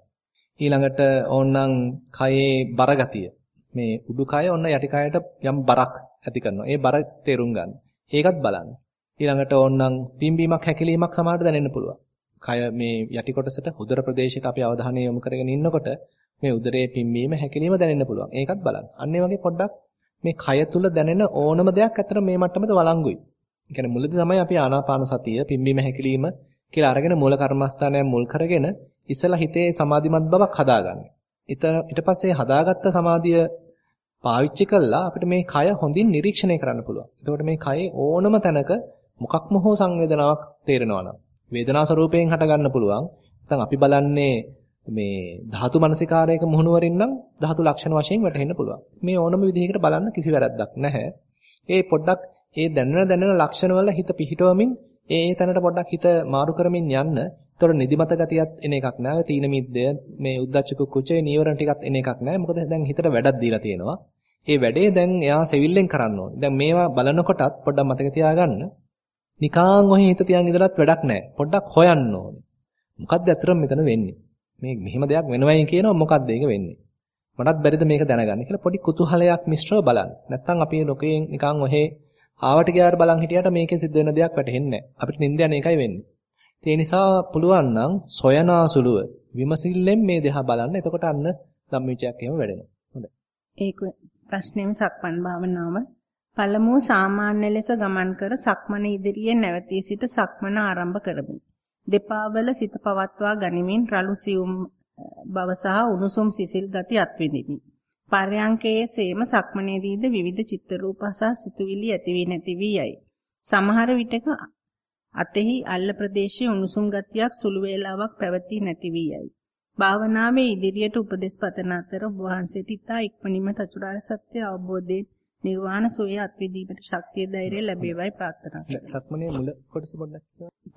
ඊළඟට ඕනනම් කයේ බරගතිය. මේ උඩුකය ඔන්න යටිකයට යම් බරක් ඇති කරනවා. ඒ බර තේරුම් ගන්න. ඒකත් බලන්න. ඊළඟට ඕනනම් පිම්බීමක් හැකිලීමක් සමහරට දැනෙන්න පුළුවන්. කය මේ යටි කොටසට උදර ප්‍රදේශයට අපි අවධානය යොමු කරගෙන ඉන්නකොට මේ උදරයේ පිම්බීම හැකිලීම දැනෙන්න පුළුවන්. ඒකත් බලන්න. අන්න ඒ වගේ පොඩ්ඩක් මේ කය තුල දැනෙන ඕනම දෙයක් අතර මේ මට්ටමද වළංගුයි. ඒ කියන්නේ මුලදී තමයි අපි ආනාපාන සතිය පිම්බීම හැකිලිම කියලා අරගෙන මූල කර්මස්ථානය මුල් කරගෙන ඉස්සලා හිතේ සමාධිමත් බවක් හදාගන්නේ. ඊට පස්සේ හදාගත්ත සමාධිය පාවිච්චි කළා අපිට මේ කය හොඳින් නිරීක්ෂණය කරන්න පුළුවන්. එතකොට මේ කයේ ඕනම තැනක මොකක්ම හෝ සංවේදනාවක් තේරෙනවා නම් වේදනා ස්වરૂපයෙන් හට ගන්න පුළුවන්. නැත්නම් අපි බලන්නේ මේ ධාතු මනසිකාරයක මුහුණුවරින් නම් ධාතු ලක්ෂණ වශයෙන් වැටහෙන්න පුළුවන්. මේ ඕනම විදිහකට බලන්න කිසි වැරද්දක් නැහැ. ඒ පොඩ්ඩක් ඒ දැනෙන දැනෙන ලක්ෂණ වල හිත පිහිටවමින් ඒ ඒ තැනට පොඩ්ඩක් හිත මාරු කරමින් යන්න. ඒතොර නිදිමත ගතියත් එන එකක් නෑ. තීන මිද්දය මේ උද්දච්ච කුච්චේ නීවරණ ටිකත් එන එකක් නෑ. මොකද දැන් හිතට වැඩක් දීලා තියෙනවා. ඒ වැඩේ දැන් එයා සෙවිල්ලෙන් කරන්න ඕනේ. දැන් මේවා බලනකොටත් පොඩ්ඩක් මතක තියාගන්න. නිකාන් ඔහේ හිත තියන් ඉඳලත් වැඩක් නෑ. පොඩ්ඩක් හොයන්න ඕනේ. මොකද්ද අතරම මෙතන වෙන්නේ? මේ මෙහෙම දෙයක් වෙනවයි කියනවා මොකද්ද ඒක වෙන්නේ? මටත් බැරිද මේක දැනගන්න කියලා පොඩි කුතුහලයක් මිශ්‍රව බලන්න. නැත්තම් අපි ලෝකයෙන් නිකන් ඔහේ ආවට ගියාට බලන් හිටියට මේකේ සිද්ධ වෙන දෙයක් වැටහෙන්නේ නැහැ. අපිට නිින්ද යන එකයි වෙන්නේ. ඒ නිසා පුළුවන් නම් සොයනාසුලුව විමසිල්ලෙන් මේ දෙහා බලන්න. එතකොට අන්න ධම්මවිචයක් එහෙම වැඩෙනවා. හොඳයි. ඒක ප්‍රශ්නේම සක්මන් භාවනාව පළමුව සාමාන්‍ය ලෙස ගමන් කර සක්මන ඉදිරියේ නැවතී සිට සක්මන ආරම්භ කරමි. දෙපා වල සිත පවත්වා ගනිමින් රළු සියුම් බව සහ උණුසුම් සිසිල් ගති අත්විඳිමි. පර්යංකයේ සේම සක්මනේදීද විවිධ චිත්ත රූප සහ සිතුවිලි ඇති වී නැති වී යයි. සමහර විටක අතෙහි අල්ල ප්‍රදේශයේ උණුසුම් ගතියක් සුළු වේලාවක් පැවතී නැති වී යයි. භාවනාවේ ඉදිරියට උපදෙස් පතන අතර වහන්සේට ඉතා ඉක්මනින්ම චතුරාර්ය සත්‍ය අවබෝධයෙන් නිර්වාණ සෝය අත්විඳීමට ශක්තිය ධෛර්යය ලැබේවයි ප්‍රාර්ථනා කරමි. සක්මනේ මුල කොටස පොඩ්ඩක්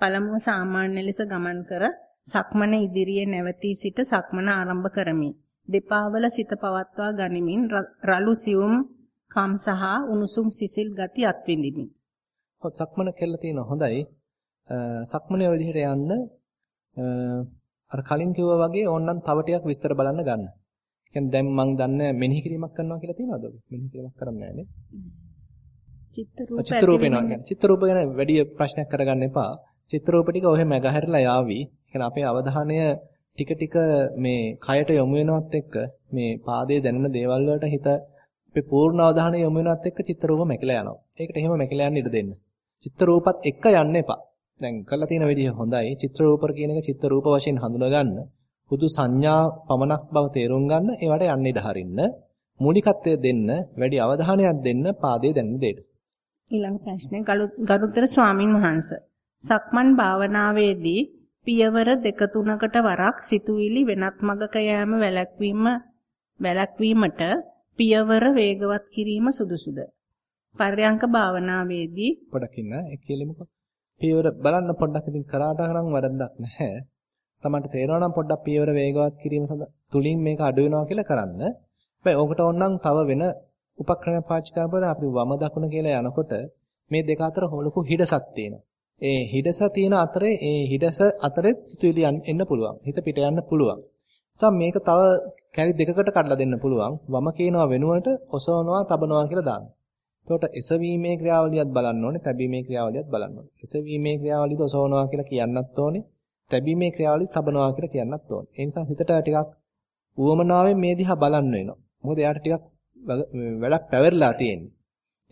පළමුව සාමාන්‍ය ලෙස ගමන් කර සක්මන ඉදිරියේ නැවතී සිට සක්මන ආරම්භ කරමි. දෙපා වල සිත පවත්වා ගනිමින් රළු සියුම් කම් සහ උණුසුම් සිසිල් ගති අත්විඳිමි. හොත් සක්මන කෙල්ල තියෙන හොඳයි. සක්මනේ ඔය විදිහට යන්න අර කලින් කිව්වා වගේ ඕනනම් තව ටිකක් විස්තර බලන්න ගන්න. කියන්නේ දැන් මං දන්නේ මෙනෙහි කිරීමක් කරනවා කියලා තියෙනවද ඔබ? මෙනෙහි කිරීමක් කරන්නේ නැහැ නේ. චිත්ත රූප. චිත්ත රූප ගැන වැඩි ප්‍රශ්නයක් කරගන්න එපා. චිත්ත රූප ටික ඔහෙ මැගහැරලා යාවි. කියන්නේ අපේ අවධානය ටික ටික මේ කයට යොමු වෙනවත් එක්ක මේ පාදයේ දැනෙන දේවල් වලට හිත අපේ පූර්ණ අවධානය යොමු වෙනවත් එක්ක චිත්ත රූප මැකිලා යනවා. ඒකට එහෙම මැකිලා යන්න ඉඩ දෙන්න. චිත්ත රූපත් එක්ක යන්න එපා. දැන් කරලා තියෙන විදිහ හොඳයි. චිත්‍ර රූප කියන එක චිත්ත රූප වශයෙන් හඳුනා ගන්න. හුදු සංඥා පමණක් බව තේරුම් ගන්න ඒවට යන්න ඉඩ හරින්න. මූලිකත්වය දෙන්න, වැඩි අවධානයක් දෙන්න පාදයේ දැනෙන දෙයට. ඊළඟ ප්‍රශ්නේ ගරුතර ස්වාමින් වහන්සේ සක්මන් භාවනාවේදී පියවර දෙක තුනකට වරක් සිතුවිලි වෙනත් මගක යෑම වැළැක්වීම වැළැක්වීමට පියවර වේගවත් කිරීම සුදුසුද? පර්යංක භාවනාවේදී පොඩක් ඉන්න ඒ කියලෙමුකෝ. පියවර බලන්න පොඩ්ඩක් ඉතින් කරාට කරන් වරද්දක් නැහැ. තමන්ට තේරෙනවා නම් පොඩ්ඩක් පියවර වේගවත් කිරීම සඳහා තුලින් මේක අඩු වෙනවා කියලා කරන්න. හැබැයි ඕකට ඕනනම් තව වෙන උපක්‍රමයක් පාවිච්චි කරපුවද අපි වම දකුණ කියලා යනකොට මේ දෙක අතර ලොකු හිඩසක් තියෙනවා. ඒ හිඩස තියෙන අතරේ ඒ හිඩස අතරෙත් සිතුවිලි එන්න පුළුවන්. හිත පිට යන්න පුළුවන්. නිසා මේක තව කැලි දෙකකට කඩලා දෙන්න පුළුවන්. වම කියනවා වෙනුවට ඔසවනවා, තබනවා කියලා දාන්න. එතකොට එසවීමේ ක්‍රියාවලියත් බලන්න ඕනේ, තැබීමේ ක්‍රියාවලියත් බලන්න ඕනේ. එසවීමේ ක්‍රියාවලියද ඔසවනවා කියලා කියන්නත් ඕනේ. තැබීමේ ක්‍රියාවලිය තබනවා කියලා කියන්නත් ඕනේ. ඒ නිසා හිතට ටිකක් උවමනාවෙන් මේ දිහා බලන්න වෙනවා. මොකද එයාට ටිකක් වැඩක් පැවරලා තියෙන්නේ.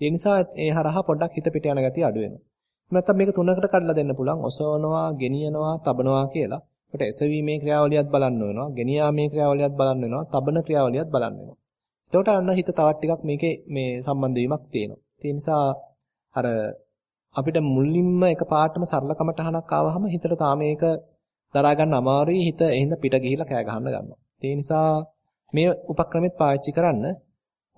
ඒ නිසා ඒ හරහා පොඩ්ඩක් හිත පිට යන ගතිය අඩු වෙනවා. නැත්නම් මේක තුනකට කඩලා දෙන්න පුළුවන්. ඔසවනවා, ගෙනියනවා, තබනවා කියලා. ඒකට එසවීමේ ක්‍රියාවලියත් බලන්න වෙනවා. ගෙනියාමේ ක්‍රියාවලියත් බලන්න වෙනවා. තබන ක්‍රියාවලියත් බලන්න වෙනවා. එතකොට අන්න හිත තවත් ටිකක් මේකේ මේ සම්බන්ධ වීමක් තියෙනවා. ඒ නිසා අර අපිට මුලින්ම එක පාටම සරල කමටහනක් ආවහම හිතට තාම මේක දරා ගන්න අමාරුයි. හිත එහෙනම් පිට ගිහිලා කෑ ගහන්න ගන්නවා. ඒ නිසා මේ උපක්‍රමෙත් පාවිච්චි කරන්න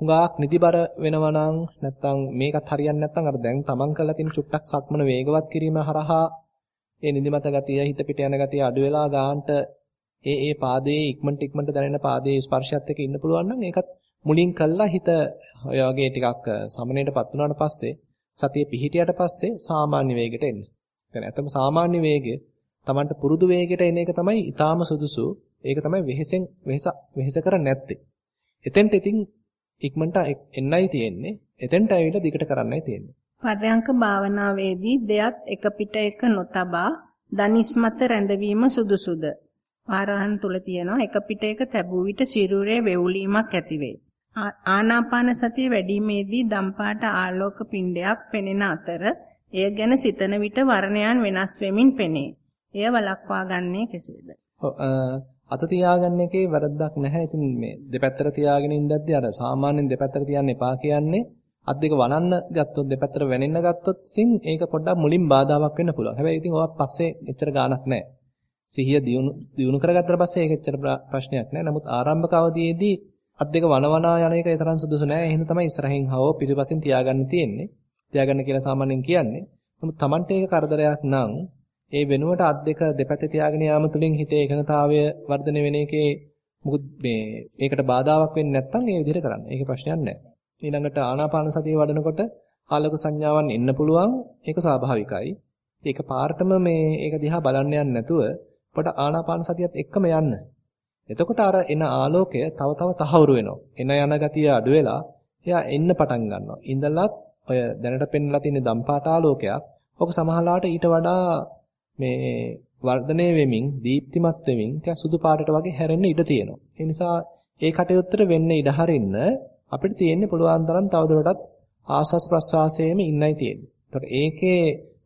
හුඟක් නිදිබර වෙනවා නම් නැත්නම් මේකත් හරියන්නේ නැත්නම් අර දැන් තමන් කරලා තියෙන චුට්ටක් සක්මන වේගවත් කිරීම හරහා ඒ නිදිමත ගතිය හිත පිට යන ගතිය අඩු වෙලා ගාන්ට ඒ ඒ පාදයේ ඉක්මනට ඉක්මනට දැනෙන පාදයේ ස්පර්ශයත් එක්ක ඉන්න පුළුවන් නම් ඒකත් මුලින් කළා හිත ඔය වගේ ටිකක් සමනයටපත් වුණාට පස්සේ සතිය පිහිටියට පස්සේ සාමාන්‍ය වේගයට එන්න. يعني අතම සාමාන්‍ය වේගය Tamanට පුරුදු වේගයට එන එක තමයි ඊටාම සුදුසු. ඒක තමයි වෙහෙසෙන් වෙහෙස වෙහෙස කර නැත්තේ. එතෙන්ට ඉතින් ඉක්මනට එන්නයි තියෙන්නේ. එතෙන්ට ඇවිල්ලා දිගට කරන්නයි තියෙන්නේ. පර්යංක භාවනාවේදී දෙයත් එක පිට එක නොතබා දනිස් මත රැඳවීම සුදුසුද? පාරහන් තුල තියෙනවා එක පිට එක තැබූ විට සිරුරේ වෙවුලීමක් ඇති වේ. ආනාපාන සතිය වැඩිීමේදී දම්පාට ආලෝක පිණ්ඩයක් පෙනෙන අතර එය ගැන සිතන විට වර්ණයන් වෙනස් වෙමින් පෙනේ. එය වළක්වා ගන්නේ කෙසේද? අත තියාගන්න එකේ වැරද්දක් නැහැ. ඉතින් මේ දෙපැත්තට තියාගෙන ඉඳද්දී අර සාමාන්‍යයෙන් දෙපැත්තට තියන්න එපා කියන්නේ අත් දෙක වනන්න ගත්තොත් දෙපැත්තට වැනෙන්න ගත්තොත් ඉතින් ඒක පොඩ්ඩක් මුලින් බාධාවක් වෙන්න පුළුවන්. හැබැයි ඉතින් ඔය පස්සේ එච්චර ගාණක් නැහැ. සිහිය දියුණු දියුණු කරගත්තට පස්සේ ඒක එච්චර ප්‍රශ්නයක් නැහැ. නමුත් ආරම්භක අවධියේදී අත් දෙක වනවනා යන එක ඒ තරම් සුදුසු නැහැ. එහෙනම් තමයි ඉස්සරහින් හවෝ පිටිපසින් තියාගන්න තියෙන්නේ. තියාගන්න කියලා සාමාන්‍යයෙන් කියන්නේ. නමුත් Tamante ඒක කරදරයක් නම් ඒ වෙනුවට අත් දෙක දෙපැත්තේ තියාගෙන යාම තුළින් හිතේ එකඟතාවය වර්ධනය වෙන එකේ මුකුත් මේ මේකට බාධාවක් වෙන්නේ නැත්නම් ඒ විදිහට කරන්න. ඒකේ ප්‍රශ්නයක් නැහැ. ඊළඟට ආනාපාන සතිය වඩනකොට ආලෝක සංඥාවන් එන්න පුළුවන්. ඒක ස්වාභාවිකයි. ඒක පාරටම මේ ඒක දිහා බලන්න යන්නේ නැතුව පොඩ ආනාපාන සතියත් එක්කම යන්න. එතකොට අර එන ආලෝකය තව තව තහවුරු වෙනවා. එන යන ගතිය අඩු වෙලා එයා එන්න පටන් ගන්නවා. ඉඳලත් ඔය දැනට පෙන්ලා තියෙන දම්පාට ආලෝකයක් ඔක සමහරලාට ඊට වඩා මේ වර්ධනය වෙමින් දීප්තිමත් වෙමින් ටික සුදු පාටට වගේ හැරෙන්න ඉඩ තියෙනවා. ඒ නිසා ඒ කටයුත්තට වෙන්න ඉඩ හරින්න අපිට තියෙන්නේ පුළුවන් තරම් තවදුරටත් ආස්වාස් ප්‍රස්වාසයේම ඉන්නයි තියෙන්නේ. ඒතකොට ඒකේ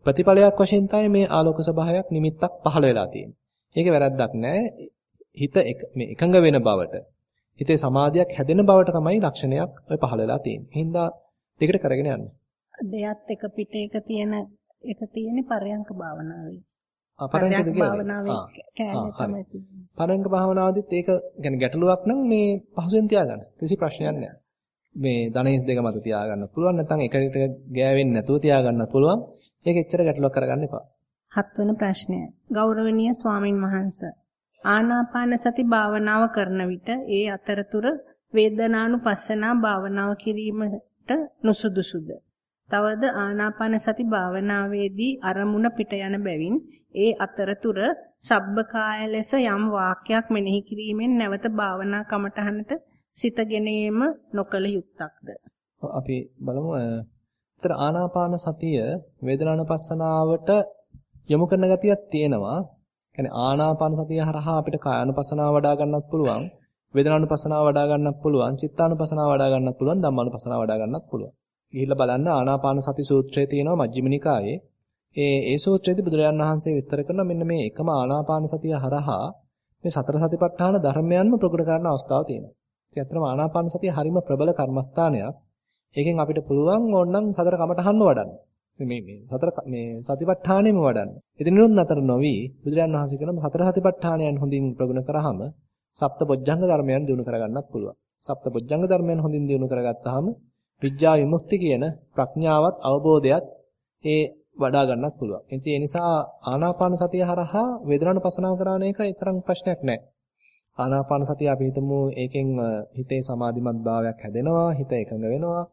ප්‍රතිඵලයක් වශයෙන් තමයි මේ ආලෝක ස්වභාවයක් නිමිත්තක් පහළ වෙලා තියෙන්නේ. ඒකේ වැරද්දක් නැහැ. හිත මේ එකඟ වෙන බවට හිතේ සමාධියක් හැදෙන බවට තමයි ලක්ෂණයක් ඔය පහළ වෙලා තියෙන්නේ. හින්දා දෙකට කරගෙන යන්න. දෙයත් එක පිට එක තියෙන එක තියෙන්නේ පරයන්ක භාවනාවේ. පරයන්ක භාවනාවේ කෑල්ල තමයි තියෙන්නේ. පරයන්ක භාවනාවදිත් ඒක يعني ගැටලුවක් නම් මේ පහසුවෙන් තියාගන්න. කිසි ප්‍රශ්නයක් නැහැ. මේ ධනේස් දෙක මත තියාගන්න පුළුවන් නැත්නම් එකට ගෑවෙන්නේ නැතුව තියාගන්නත් පුළුවන්. ඒක එච්චර ගැටලුවක් කරගන්න එපා. හත්වන ප්‍රශ්නය. ගෞරවනීය ස්වාමින් වහන්සේ ආනාපාන සති භාවනාව කරන විට ඒ අතරතුර වේදනානුපස්සනා භාවනාව කිරීමට නුසුදුසුද? තවද ආනාපාන සති භාවනාවේදී අරමුණ පිට යන බැවින් ඒ අතරතුර සබ්බකාය ලෙස යම් වාක්‍යයක් මෙනෙහි කිරීමෙන් නැවත භාවනා කමටහනට සිත ගෙනීම නොකල යුක්තක්ද අපි බලමු අතර ආනාපාන සතිය වේදනානුපස්සනාවට යොමු කරන ගතියක් තියෙනවා. කියන්නේ ආනාපාන සතිය හරහා අපිට කායानुපස්සනාව වඩා ගන්නත් පුළුවන්. වේදනානුපස්සනාව වඩා ගන්නත් පුළුවන්. චිත්තානුපස්සනාව වඩා ගන්නත් පුළුවන්. ධම්මානුපස්සනාව වඩා ගන්නත් පුළුවන්. ගිහිල්ලා බලන්න ආනාපාන සති සූත්‍රයේ තියෙනවා මජ්ක්‍ධිම නිකායේ. ඒ ඒ සූත්‍රයේදී බුදුරජාණන් වහන්සේ විස්තර කරනවා මෙන්න මේ එකම ආනාපාන සතිය හරහා මේ සතර සතිපට්ඨාන ධර්මයන්ම ප්‍රගුණ කරන්න අවස්ථාවක් තියෙනවා. ඉතින් අත්‍තරම ආනාපාන සතිය හරිම ප්‍රබල කර්මස්ථානයක්. ඒකෙන් අපිට පුළුවන් ඕනනම් සතර කමටහන්ම වඩන්න. මේ මේ සතර මේ සතිපට්ඨානෙම වඩන්න. එදිනුත් නතර නොවි බුදුරජාන් වහන්සේ කියන සතර සතිපට්ඨානයන් හොඳින් ප්‍රගුණ කරාම සප්ත බොජ්ජංග ධර්මයන් දිනු කරගන්නත් පුළුවන්. සප්ත බොජ්ජංග ධර්මයන් හොඳින් දිනු කරගත්තාම විඥා විමුක්ති කියන ප්‍රඥාවත් අවබෝධයත් ඒ වඩා ගන්නත් පුළුවන්. ඉතින් ඒ නිසා ආනාපාන සතිය හරහා වේදනානුපසනාව කරන එක තරම් ප්‍රශ්නයක් නෑ. ආනාපාන සතිය අපි හිතමු ඒකෙන් හිතේ සමාධිමත් භාවයක් හැදෙනවා, හිත එකඟ වෙනවා.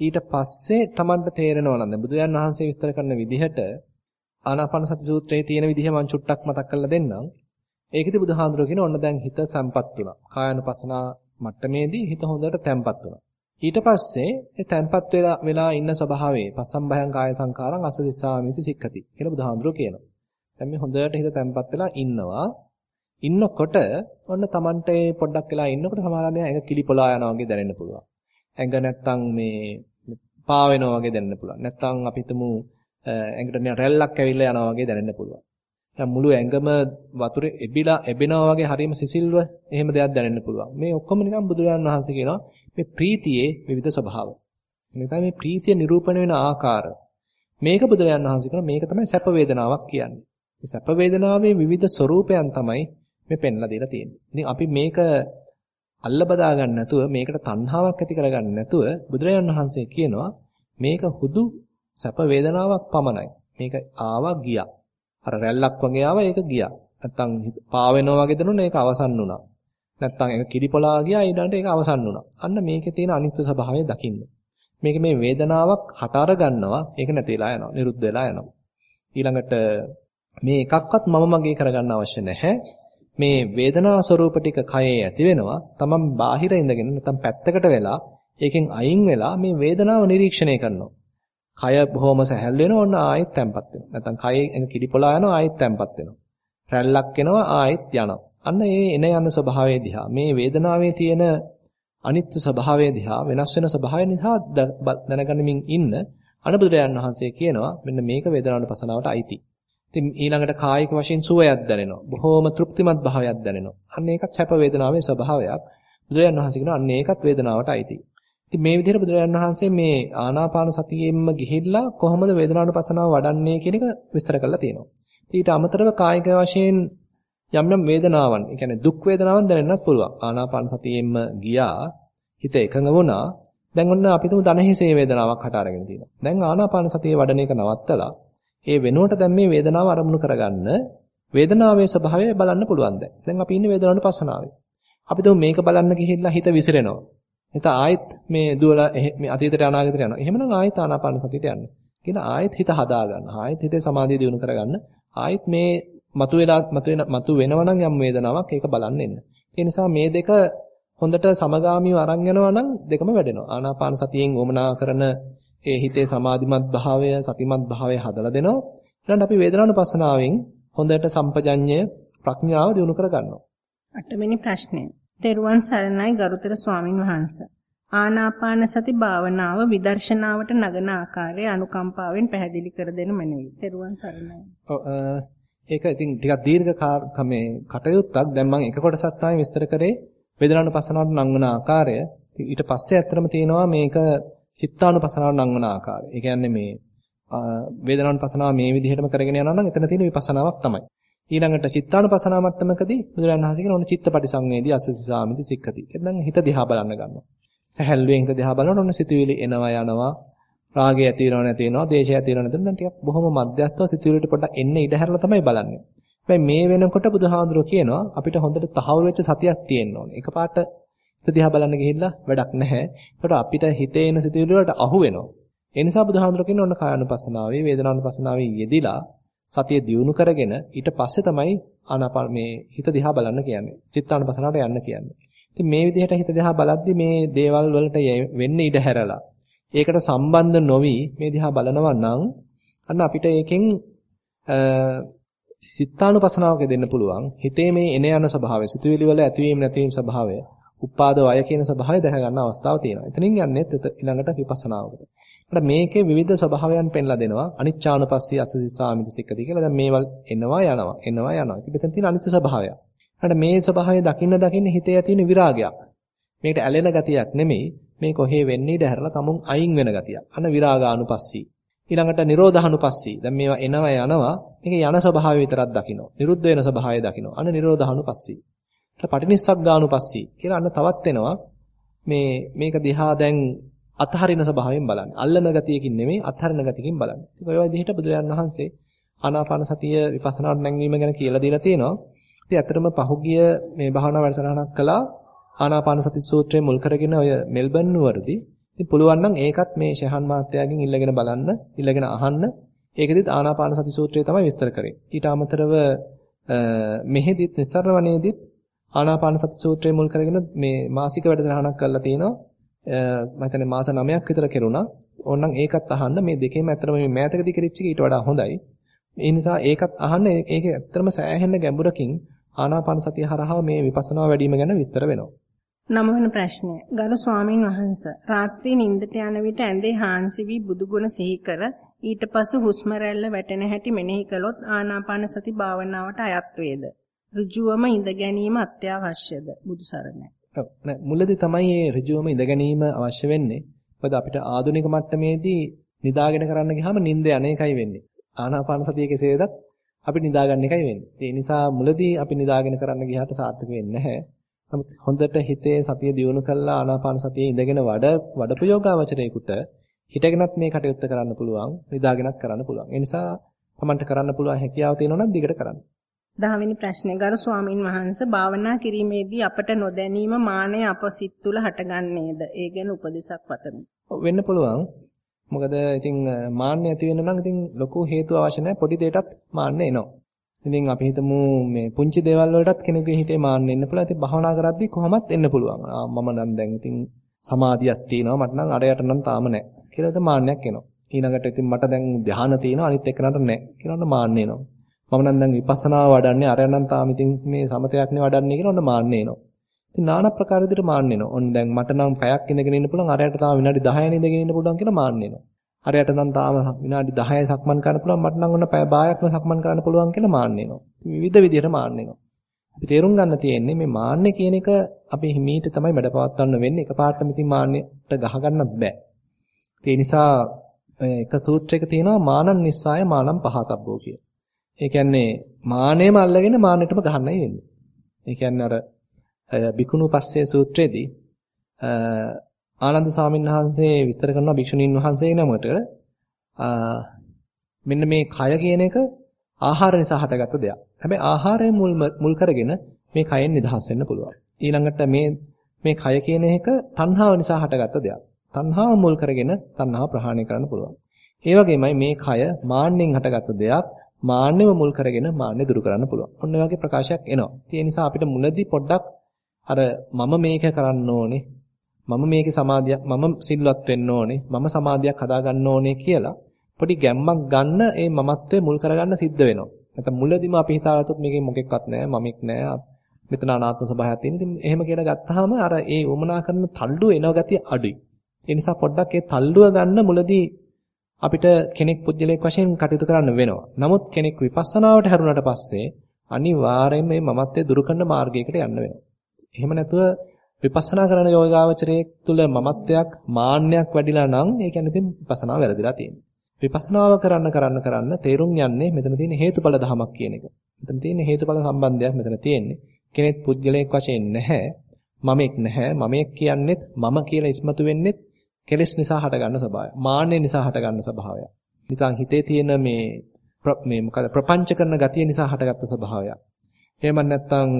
ඊට පස්සේ Tamanට තේරෙනවා නම් බුදුරජාන් වහන්සේ විස්තර කරන විදිහට ආනාපාන සති සූත්‍රයේ තියෙන විදිහ මම චුට්ටක් මතක් කරලා දෙන්නම්. ඒකෙදි බුදුහාඳුර කියන ඔන්න දැන් හිත සම්පත් වුණා. කායानुපසනා මට්ටමේදී හිත හොඳට තැම්පත් වුණා. ඊට පස්සේ ඒ තැම්පත් වෙලා වෙලා ඉන්න ස්වභාවයේ පසම්බයං කාය සංකාරං අසදිසාමිති සික්ඛති කියලා බුදුහාඳුර කියනවා. දැන් මේ හොඳට හිත තැම්පත් වෙලා ඉන්නවා. ඉන්නකොට ඔන්න Tamante පොඩ්ඩක් වෙලා ඉන්නකොට සමහරවිට ඇඟ කිලිපොලා යනවා වගේ දැනෙන්න පුළුවන්. ඇඟ නැත්තම් මේ පා වෙනවා වගේ දැනෙන්න පුළුවන්. නැත්තම් අපි හිතමු ඇඟට නිකන් රැල්ලක් ඇවිල්ලා යනවා වගේ දැනෙන්න පුළුවන්. දැන් මුළු ඇඟම වතුරේ එබිලා එබෙනවා වගේ හරියම සිසිල්ව එහෙම දෙයක් දැනෙන්න පුළුවන්. මේ ඔක්කොම නිකන් බුදුරජාණන් වහන්සේ කියනවා මේ ප්‍රීතියේ විවිධ ස්වභාව. මේක මේ ප්‍රීතිය නිරූපණය වෙන ආකාර. මේක බුදුරජාණන් වහන්සේ කරන මේක තමයි සැප වේදනාවක් කියන්නේ. මේ සැප වේදනාවේ විවිධ ස්වરૂපයන් තමයි මේ පෙන්ලා දීලා තියෙන්නේ. ඉතින් අපි මේක අල්ල බදා ගන්න නැතුව මේකට තණ්හාවක් ඇති කරගන්න නැතුව බුදුරජාණන් වහන්සේ කියනවා මේක හුදු සැප වේදනාවක් පමණයි. මේක ආවා ගියා. අර රැල්ලක් වගේ ආවා ඒක ගියා. නැත්තම් පා වෙනවා වගේ දනුන ඒක අවසන් වුණා. නැත්තම් ඒක කිරිපොලා ගියා ඊළඟට ඒක අවසන් වුණා. අන්න මේකේ තියෙන අනිත්‍ය ස්වභාවය දකින්න. මේක මේ වේදනාවක් හට අර ගන්නවා ඒක නැතිලා යනවා. නිරුද්ධ වෙලා යනවා. ඊළඟට මේ එකක්වත් මම මගේ කරගන්න අවශ්‍ය නැහැ. මේ වේදනා ස්වરૂප ටික කයේ ඇති වෙනවා. තමන් බාහිර ඉඳගෙන නැත්නම් පැත්තකට වෙලා ඒකෙන් අයින් වෙලා මේ වේදනාව නිරීක්ෂණය කරනවා. කය බොහොම සැහැල් වෙනවා ඔන්න ආයෙත් තැම්පත් වෙනවා. නැත්නම් කයේ එන කිඩිපොලා යනවා ආයෙත් තැම්පත් වෙනවා. රැල්ලක් එනවා ආයෙත් යනවා. අන්න ඒ එන යන ස්වභාවය දිහා මේ වේදනාවේ තියෙන අනිත්‍ය ස්වභාවය දිහා වෙනස් වෙන ස්වභාවය නිසා දැනගනිමින් ඉන්න අනුබුදුරයන් වහන්සේ කියනවා මෙන්න මේක වේදනානුපසනාවට අයිති. ඉතින් ඊළඟට කායික වශයෙන් සුවයක් දැනෙනවා. බොහොම තෘප්තිමත් භාවයක් දැනෙනවා. අන්න ඒකත් සැප වේදනාවේ ස්වභාවයක්. බුදුරජාන් වහන්සේ කියනවා අන්න ඒකත් වේදනාවට අයිති. ඉතින් මේ විදිහට බුදුරජාන් වහන්සේ මේ ආනාපාන සතියෙම්ම ගිහිල්ලා කොහොමද වේදනානුපසනාව වඩන්නේ කියන එක විස්තර කරලා තියෙනවා. ඊට අමතරව කායික වශයෙන් යම් යම් වේදනාවන්, ඒ කියන්නේ දුක් වේදනාවන් දැනෙන්නත් පුළුවන්. ආනාපාන සතියෙම්ම ගියා, හිත එකඟ වුණා. දැන් ඔන්න අපි තුමු දනහිසේ වේදනාවක් හට අරගෙන තියෙනවා. දැන් ආනාපාන සතියේ වඩන එක නවත්තලා ඒ වෙනුවට දැන් මේ වේදනාව අරමුණු කරගන්න වේදනාවේ ස්වභාවය බලන්න පුළුවන් දැන්. දැන් අපි ඉන්නේ වේදනානුපසනාවේ. අපි තුමු මේක බලන්න ගිහිල්ලා හිත විසිරෙනවා. හිත ආයෙත් මේ දුවලා මේ අතීතයට අනාගතයට යනවා. එහෙමනම් ආයෙත් ආනාපාන සතියට යන්න. කියලා ආයෙත් හිත හදා ගන්න. ආයෙත් හිතේ සමාධිය දියුණු කරගන්න. ආයෙත් මේ මතුවලා මතුවෙන මතු වෙනවනම් යම් වේදනාවක් ඒක බලන්න එන්න. ඒ නිසා මේ දෙක හොඳට සමගාමීව අරන් යනවා නම් දෙකම වැඩෙනවා. ආනාපාන සතියෙන් වමනා කරන ඒ හිතේ සමාධිමත් භාවය, සතිමත් භාවය හදලා දෙනවා. ඊළඟට අපි වේදනානුපස්සනාවෙන් හොඳට සම්පජඤ්ඤය ප්‍රඥාව දියුණු කරගන්නවා. අටවෙනි ප්‍රශ්නය. තෙරුවන් සරණයි ගරුතර ස්වාමින් වහන්සේ. ආනාපාන සති භාවනාව විදර්ශනාවට නගන ආකාරය අනුකම්පාවෙන් පැහැදිලි කර දෙනු මැනවි. තෙරුවන් සරණයි. ඒක ඉතින් ටිකක් දීර්ඝ මේ කටයුත්තක්. දැන් මම එක කොටසක් තමයි විස්තර කරේ වේදනානුපස්සනාවට නංවන ආකාරය. ඊට පස්සේ ඇත්තටම තියෙනවා මේක චිත්තානුපස්සනාවට නංවන ආකාරය. ඒ කියන්නේ මේ වේදනානුපස්සනාව මේ විදිහටම කරගෙන යනවා නම් එතන තියෙන විපස්සනාවක් තමයි. ඊළඟට චිත්තානුපසනාව මට්ටමකදී බුදුරජාණන් වහන්සේ කියන ඕන චිත්තපටි සංවේදී අසසිසාමිති සික්කති. එතන හිත දිහා බලන්න ගන්නවා. සැහැල්ලුවෙන් හිත දිහා බලනකොට ඔන්න සිතුවිලි එනවා යනවා. රාගය ඇති වෙනව නැති වෙනවා, දේශය ඇති වෙනව නැති වෙනවා. ටිකක් බොහොම මධ්‍යස්ථව සිතුවිලි වලට පොඩ්ඩක් එන්න ඉඩ හැරලා තමයි බලන්නේ. හැබැයි මේ වෙනකොට බුදුහාඳුරෝ කියනවා අපිට හොඳට තහවුරු වෙච්ච සතියක් තියෙන්න ඕනේ. එකපාරට හිත දිහා බලන්න ගිහිල්ලා වැඩක් නැහැ. ඒකට අපිට හිතේ එන සිතුවිලි වලට අහු වෙනවා. ඒ නිසා බුදුහාඳුරෝ කියන ඔන්න කායानुපස්සනාවේ, වේදනානුපස්සනාවේ යෙදිලා සතිය දියුණු කරගෙන ඊට පස්සේ තමයි ආනාපාන මේ හිත දිහා බලන්න කියන්නේ. චිත්තානුපසනාවට යන්න කියන්නේ. ඉතින් මේ විදිහට හිත දිහා බලද්දි මේ දේවල් වලට වෙන්න ඉඩ හැරලා ඒකට සම්බන්ධ නොවි මේ දිහා බලනවා නම් අන්න අපිට ඒකෙන් සිතානුපසනාවක දෙන්න පුළුවන්. හිතේ මේ එන යන ස්වභාවය, සිතුවිලි වල ඇතිවීම නැතිවීම ස්වභාවය, උපාද වය කියන ස්වභාවය දැක ගන්න අවස්ථාව තියෙනවා. එතනින් යන්නේ ඊළඟට විපස්සනාවකට. අපිට මේකේ විවිධ ස්වභාවයන් පෙන්ලා දෙනවා. අනිච්චානුපස්සී අසදිසාමිති සික්කති කියලා. දැන් මේවල් එනවා යනවා එනවා යනවා. ඉතින් මෙතන තියෙන අනිත්‍ය ස්වභාවය. ඊට මේ ස්වභාවය දකින්න දකින්න හිතේ ඇති වෙන විරාගයක්. මේකට ඇලෙන ගතියක් නෙමෙයි. මේ කොහේ වෙන්නේ ඉඳ හැරලා තමුන් අයින් වෙන ගතියක්. අන්න විරාගානුපස්සී. ඊළඟට නිරෝධානුපස්සී. දැන් මේවා එනවා යනවා. මේක යන ස්වභාවය විතරක් දකින්න. නිරුද්ධ වෙන ස්වභාවය දකින්න. අන්න නිරෝධානුපස්සී. ඊට පටිනිස්සග්ගානුපස්සී කියලා අන්න තවත් එනවා. මේ මේක දිහා දැන් අතහරින ස්වභාවයෙන් බලන්න. අල්ලන ගතියකින් නෙමෙයි අතහරින ගතියකින් බලන්න. ඉතින් ඔය විදිහට බුදුරජාණන් වහන්සේ ආනාපාන සතිය විපස්සනාට නැංවීම ගැන කියලා දීලා තියෙනවා. ඉතින් ඇත්තටම පහුගිය මේ භාවනා වැඩසටහනක් කළා ආනාපාන සති සූත්‍රය මුල් කරගෙන ඔය මෙල්බන් නුවරදී. ඉතින් පුළුවන් නම් ඒකත් මේ ශහන් මාත්‍යාගෙන් ඉල්ලගෙන බලන්න, ඉල්ලගෙන අහන්න. ඒකෙදිත් ආනාපාන සති සූත්‍රය තමයි විස්තර කරේ. ඊට අමතරව මෙහෙදිත් නිස්සරණවනේදිත් ආනාපාන සති සූත්‍රය මුල් කරගෙන මේ මාසික වැඩසටහනක් කරලා තිනවා. මම හිතන්නේ මාස 9ක් විතර කෙරුණා. ඕනනම් ඒකත් අහන්න මේ දෙකේම ඇත්තටම මේ මෑතකදී කෙරිච්ච එක ඊට වඩා හොඳයි. ඒ නිසා ඒකත් අහන්න ඒක ඇත්තටම සෑහෙන ගැඹුරකින් ආනාපාන සතිය හරහා මේ විපස්සනා වැඩිම ගැන විස්තර වෙනවා. නමවන ප්‍රශ්නය. ගරු ස්වාමින් වහන්සේ රාත්‍රී නිින්දට යන විට ඇඳේ හාන්සි වී බුදුගුණ සිහි කර ඊට පසු හුස්ම රැල්ල වැටෙන හැටි මෙනෙහි කළොත් ආනාපාන සති භාවනාවට අයත් වේද? ඍජුවම ඉඳ ගැනීම අත්‍යවශ්‍යද? බුදු සරණයි. මුලදී තමයි මේ ඍජුවම ඉඳ ගැනීම අවශ්‍ය වෙන්නේ. මොකද අපිට ආධුනික මට්ටමේදී නිදාගෙන කරන්න ගියාම නිින්ද යන එකයි වෙන්නේ. ආනාපාන සතිය කෙසේ වෙතත් අපි නිදාගන්න එකයි වෙන්නේ. ඒ නිසා මුලදී අපි නිදාගෙන කරන්න ගියාට සාර්ථක වෙන්නේ නැහැ. නමුත් හොඳට හිතේ සතිය දියුණු කළා ආනාපාන සතියේ ඉඳගෙන වඩ වඩපු යෝගාවචරයේකට හිටගෙනත් මේ කටයුත්ත කරන්න පුළුවන්, නිදාගෙනත් කරන්න පුළුවන්. ඒ නිසා තමන්ට කරන්න පුළුවන් හැකියාව තියෙනවා නම් දිගට කරන්න. දහවෙනි ප්‍රශ්නේ ගරු ස්වාමින් වහන්සේ භාවනා කිරීමේදී අපට නොදැනීම මානය අප සිත් තුළ හටගන්නේද? ඒ ගැන උපදේශක් පතමි. වෙන්න පුළුවන්. මොකද ඉතින් මාන්නය ඇති වෙන්න නම් ඉතින් ලොකු හේතු අවශ්‍ය නැහැ. පොඩි දෙයකටත් මාන්නය එනවා. ඉතින් අපි හිතමු මේ පුංචි දේවල් වලටත් කෙනෙකුගේ හිතේ මාන්නය එන්න පුළුවන්. ඉතින් භාවනා කරද්දී කොහොමත් එන්න පුළුවන්. මම නම් දැන් ඉතින් සමාධියක් තියෙනවා. මට නම් අරයට නම් තාම නැහැ. කියලා මාන්නයක් එනවා. ඊළඟට ඉතින් මට දැන් ධ්‍යාන තියෙනවා. අනිත් එක්කනට නැහැ. කියනොත් මාන්නය එනවා. මම නම් දැන් විපස්සනා වඩන්නේ අරයන් නම් තාම ඉතින් මේ සමතයක්නේ වඩන්නේ කියලා ඔන්න මාන්නේ එනවා. ඉතින් নানা ප්‍රකාර විදිහට මාන්නේ එනවා. ඔන්න දැන් මට නම් පැයක් ඉඳගෙන ඉන්න පුළුවන් අරයට තාම විනාඩි 10යි ඉඳගෙන ඉන්න පුළුවන් කියලා මාන්නේ එනවා. අරයට නම් තාම විනාඩි 10යි සක්මන් කරන්න පුළුවන් මට නම් ඔන්න පැය භාගයක්ම සක්මන් කරන්න පුළුවන් කියලා මාන්නේ එනවා. ඉතින් විවිධ විදිහට මාන්නේ එනවා. අපි තේරුම් ගන්න තියෙන්නේ මේ මාන්නේ කියන එක අපි හිමීට තමයි මැඩපවත්වන්න වෙන්නේ. එකපාරටම ඉතින් මාන්නයට ගහ ගන්නත් බෑ. ඒ නිසා එක සූත්‍රයක තියෙනවා මානං නිස්සාය මානං පහතබ්බෝ කියලා. ඒ කියන්නේ මානෙම අල්ලගෙන මානෙටම ගහන්නයි වෙන්නේ. ඒ කියන්නේ අර බිකුණු පස්සේ සූත්‍රයේදී ආනන්ද ස්වාමීන් වහන්සේ විස්තර කරනවා භික්ෂුණීන් වහන්සේ නමකට මෙන්න මේ කය කියන එක ආහාර නිසා හටගත්ත දෙයක්. හැබැයි ආහාරය මුල් මුල් කරගෙන මේ කයෙන් නිදහස් වෙන්න පුළුවන්. ඊළඟට මේ මේ කය කියන එක තණ්හාව නිසා හටගත්ත දෙයක්. තණ්හාව මුල් කරගෙන තණ්හාව ප්‍රහාණය කරන්න පුළුවන්. ඒ වගේමයි මේ කය මාන්නෙන් හටගත්ත දෙයක්. මාන්නෙම මුල් කරගෙන මාන්නෙ දුරු කරන්න පුළුවන්. ඔන්න ඔය වගේ ප්‍රකාශයක් එනවා. ඒ නිසා අපිට මුලදී පොඩ්ඩක් අර මම මේක කරන්න ඕනේ. මම මේකේ සමාධියක් මම සිල්වත් වෙන්න ඕනේ. මම සමාධියක් හදාගන්න ඕනේ කියලා පොඩි ගැම්මක් ගන්න ඒ මමත්වයේ මුල් කරගන්න සිද්ධ වෙනවා. නැත්නම් මුලදීම අපි හිතාගත්තොත් මේකේ මොකෙක්වත් නැහැ, මමෙක් නැහැ. මෙතන අනාත්ම ස්වභාවයක් තියෙන. ඉතින් එහෙම කියලා ගත්තාම අර ඒ උමනා කරන තල්ලුව එන ගතිය අඩුයි. ඒ නිසා පොඩ්ඩක් ඒ තල්ලුව ගන්න මුලදී අපිට කෙනෙක් පුජ්‍යලයක් වශයෙන් කටයුතු කරන්න වෙනවා. නමුත් කෙනෙක් විපස්සනාවට හැරුණාට පස්සේ අනිවාර්යයෙන්ම මේ මමත්වයේ දුරු කරන මාර්ගයකට යන්න වෙනවා. එහෙම නැතුව විපස්සනා කරන යෝගාවචරයේ තුල මමත්වයක් මාන්නයක් වැඩිලා නම් ඒ කියන්නේ ඉතින් විපස්සනා වැරදිලා තියෙනවා. විපස්සනාව කරන්න කරන්න කරන්න තේරුම් යන්නේ මෙතන තියෙන හේතුඵල ධමයක් කියන එක. මෙතන තියෙන හේතුඵල සම්බන්ධයක් මෙතන තියෙන්නේ. කෙනෙක් පුජ්‍යලයක් වශයෙන් නැහැ. මමෙක් නැහැ. මමෙක් කියන්නේත් මම කියලා ඉස්මතු වෙන්නේත් කෙලෙස් නිසා හටගන්න ස්වභාවය. මාන්නේ නිසා හටගන්න ස්වභාවය. නිකන් හිතේ තියෙන මේ මේ මොකද ප්‍රපංච කරන ගතිය නිසා හටගත්ත ස්වභාවය. එහෙම නැත්නම්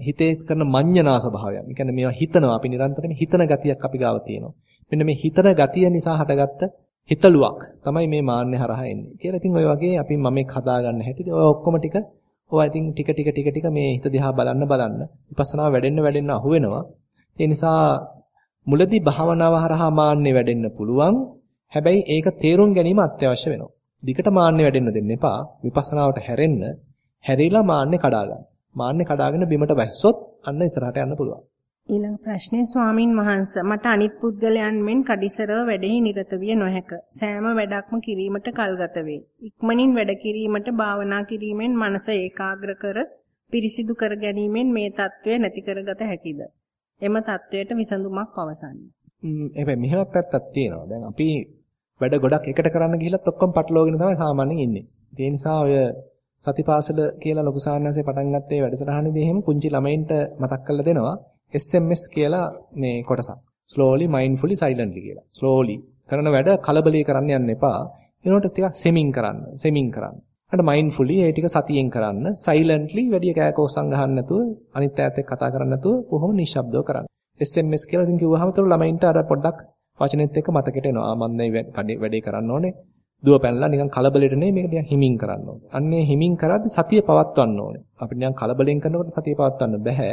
හිතේ කරන මඤ්ඤණා ස්වභාවය. ඒ කියන්නේ මේවා හිතනවා අපි නිරන්තරයෙන් හිතන ගතියක් අපි ගාව තියෙනවා. මෙන්න මේ හිතන ගතිය නිසා හටගත්ත හිතලුවක් තමයි මේ මාන්නේ හරහා එන්නේ. කියලා ඉතින් ඔය වගේ අපි මමෙක් හදාගන්න හැටි. ඔය ඔක්කොම ටික ඔය ඉතින් ටික ටික ටික ටික මේ හිත දිහා බලන්න බලන්න විපස්සනා වැඩෙන්න වැඩෙන්න අහු වෙනවා. ඒ නිසා මුලදී භාවනාව හරහා මාන්නේ වැඩෙන්න පුළුවන්. හැබැයි ඒක තේරුම් ගැනීම අත්‍යවශ්‍ය වෙනවා. දිකට මාන්නේ වැඩෙන්න දෙන්න එපා. විපස්සනාවට හැරෙන්න හැරිලා මාන්නේ කඩා ගන්න. මාන්නේ කඩාගෙන බිමට වැස්සොත් අන්න ඉස්සරහට යන්න පුළුවන්. ඊළඟ ප්‍රශ්නේ ස්වාමින් වහන්සේ මට අනිත් පුද්ගලයන් මෙන් කඩිසරව වැඩෙහි නිරත විය නොහැක. සෑම වැඩක්ම කිරීමට කල්ගත වේ. ඉක්මනින් වැඩ කිරීමට භාවනා කිරීමෙන් මනස ඒකාග්‍ර කර පිරිසිදු කර ගැනීමෙන් මේ తත්වය නැති කරගත හැකිද? එම தത്വයට විසඳුමක් පවසන්නේ. එහේ මෙහෙමත් පැත්තක් තියෙනවා. දැන් අපි වැඩ ගොඩක් එකට කරන්න ගිහිලත් ඔක්කොම පටලවගෙන තමයි සාමාන්‍යයෙන් ඉන්නේ. ඒ නිසා ඔය සතිපාසල කියලා ලොකු සාහනන්සේ පටන් ගත්තේ වැඩසටහනේදී එහෙම පුංචි ළමයින්ට මතක් කරලා දෙනවා SMS කියලා මේ කොටසක්. slowly mindfully silently කියලා. slowly කරන වැඩ කලබලී කරන්න යන්න එපා. ඒනොට ටිකක් සෙමින් කරන්න. සෙමින් කරන්න. අන්න mindfully ඒ ටික සතියෙන් කරන්න. silently වැඩි කෑකෝසම් ගහන්න නැතුව අනිත් ඈත් එක්ක කතා කරන්න නැතුව කොහොම නිශ්ශබ්දව කරන්න. SMS කියලා ඉතින් කිව්වහම තොර ළමයින්ට අර පොඩ්ඩක් වචනෙත් එක්ක මතකෙට එනවා. ආ මම මේ වැඩේ කරන්න ඕනේ. දුව පැනලා නිකන් කලබලෙට නෙමෙයි මේක නිකන් හිමින් කරන්න ඕනේ. අන්නේ හිමින් කරද්දි සතිය පවත්වන්න ඕනේ. අපිට නිකන් කලබලෙන් කරනකොට සතිය පවත්වන්න බෑ.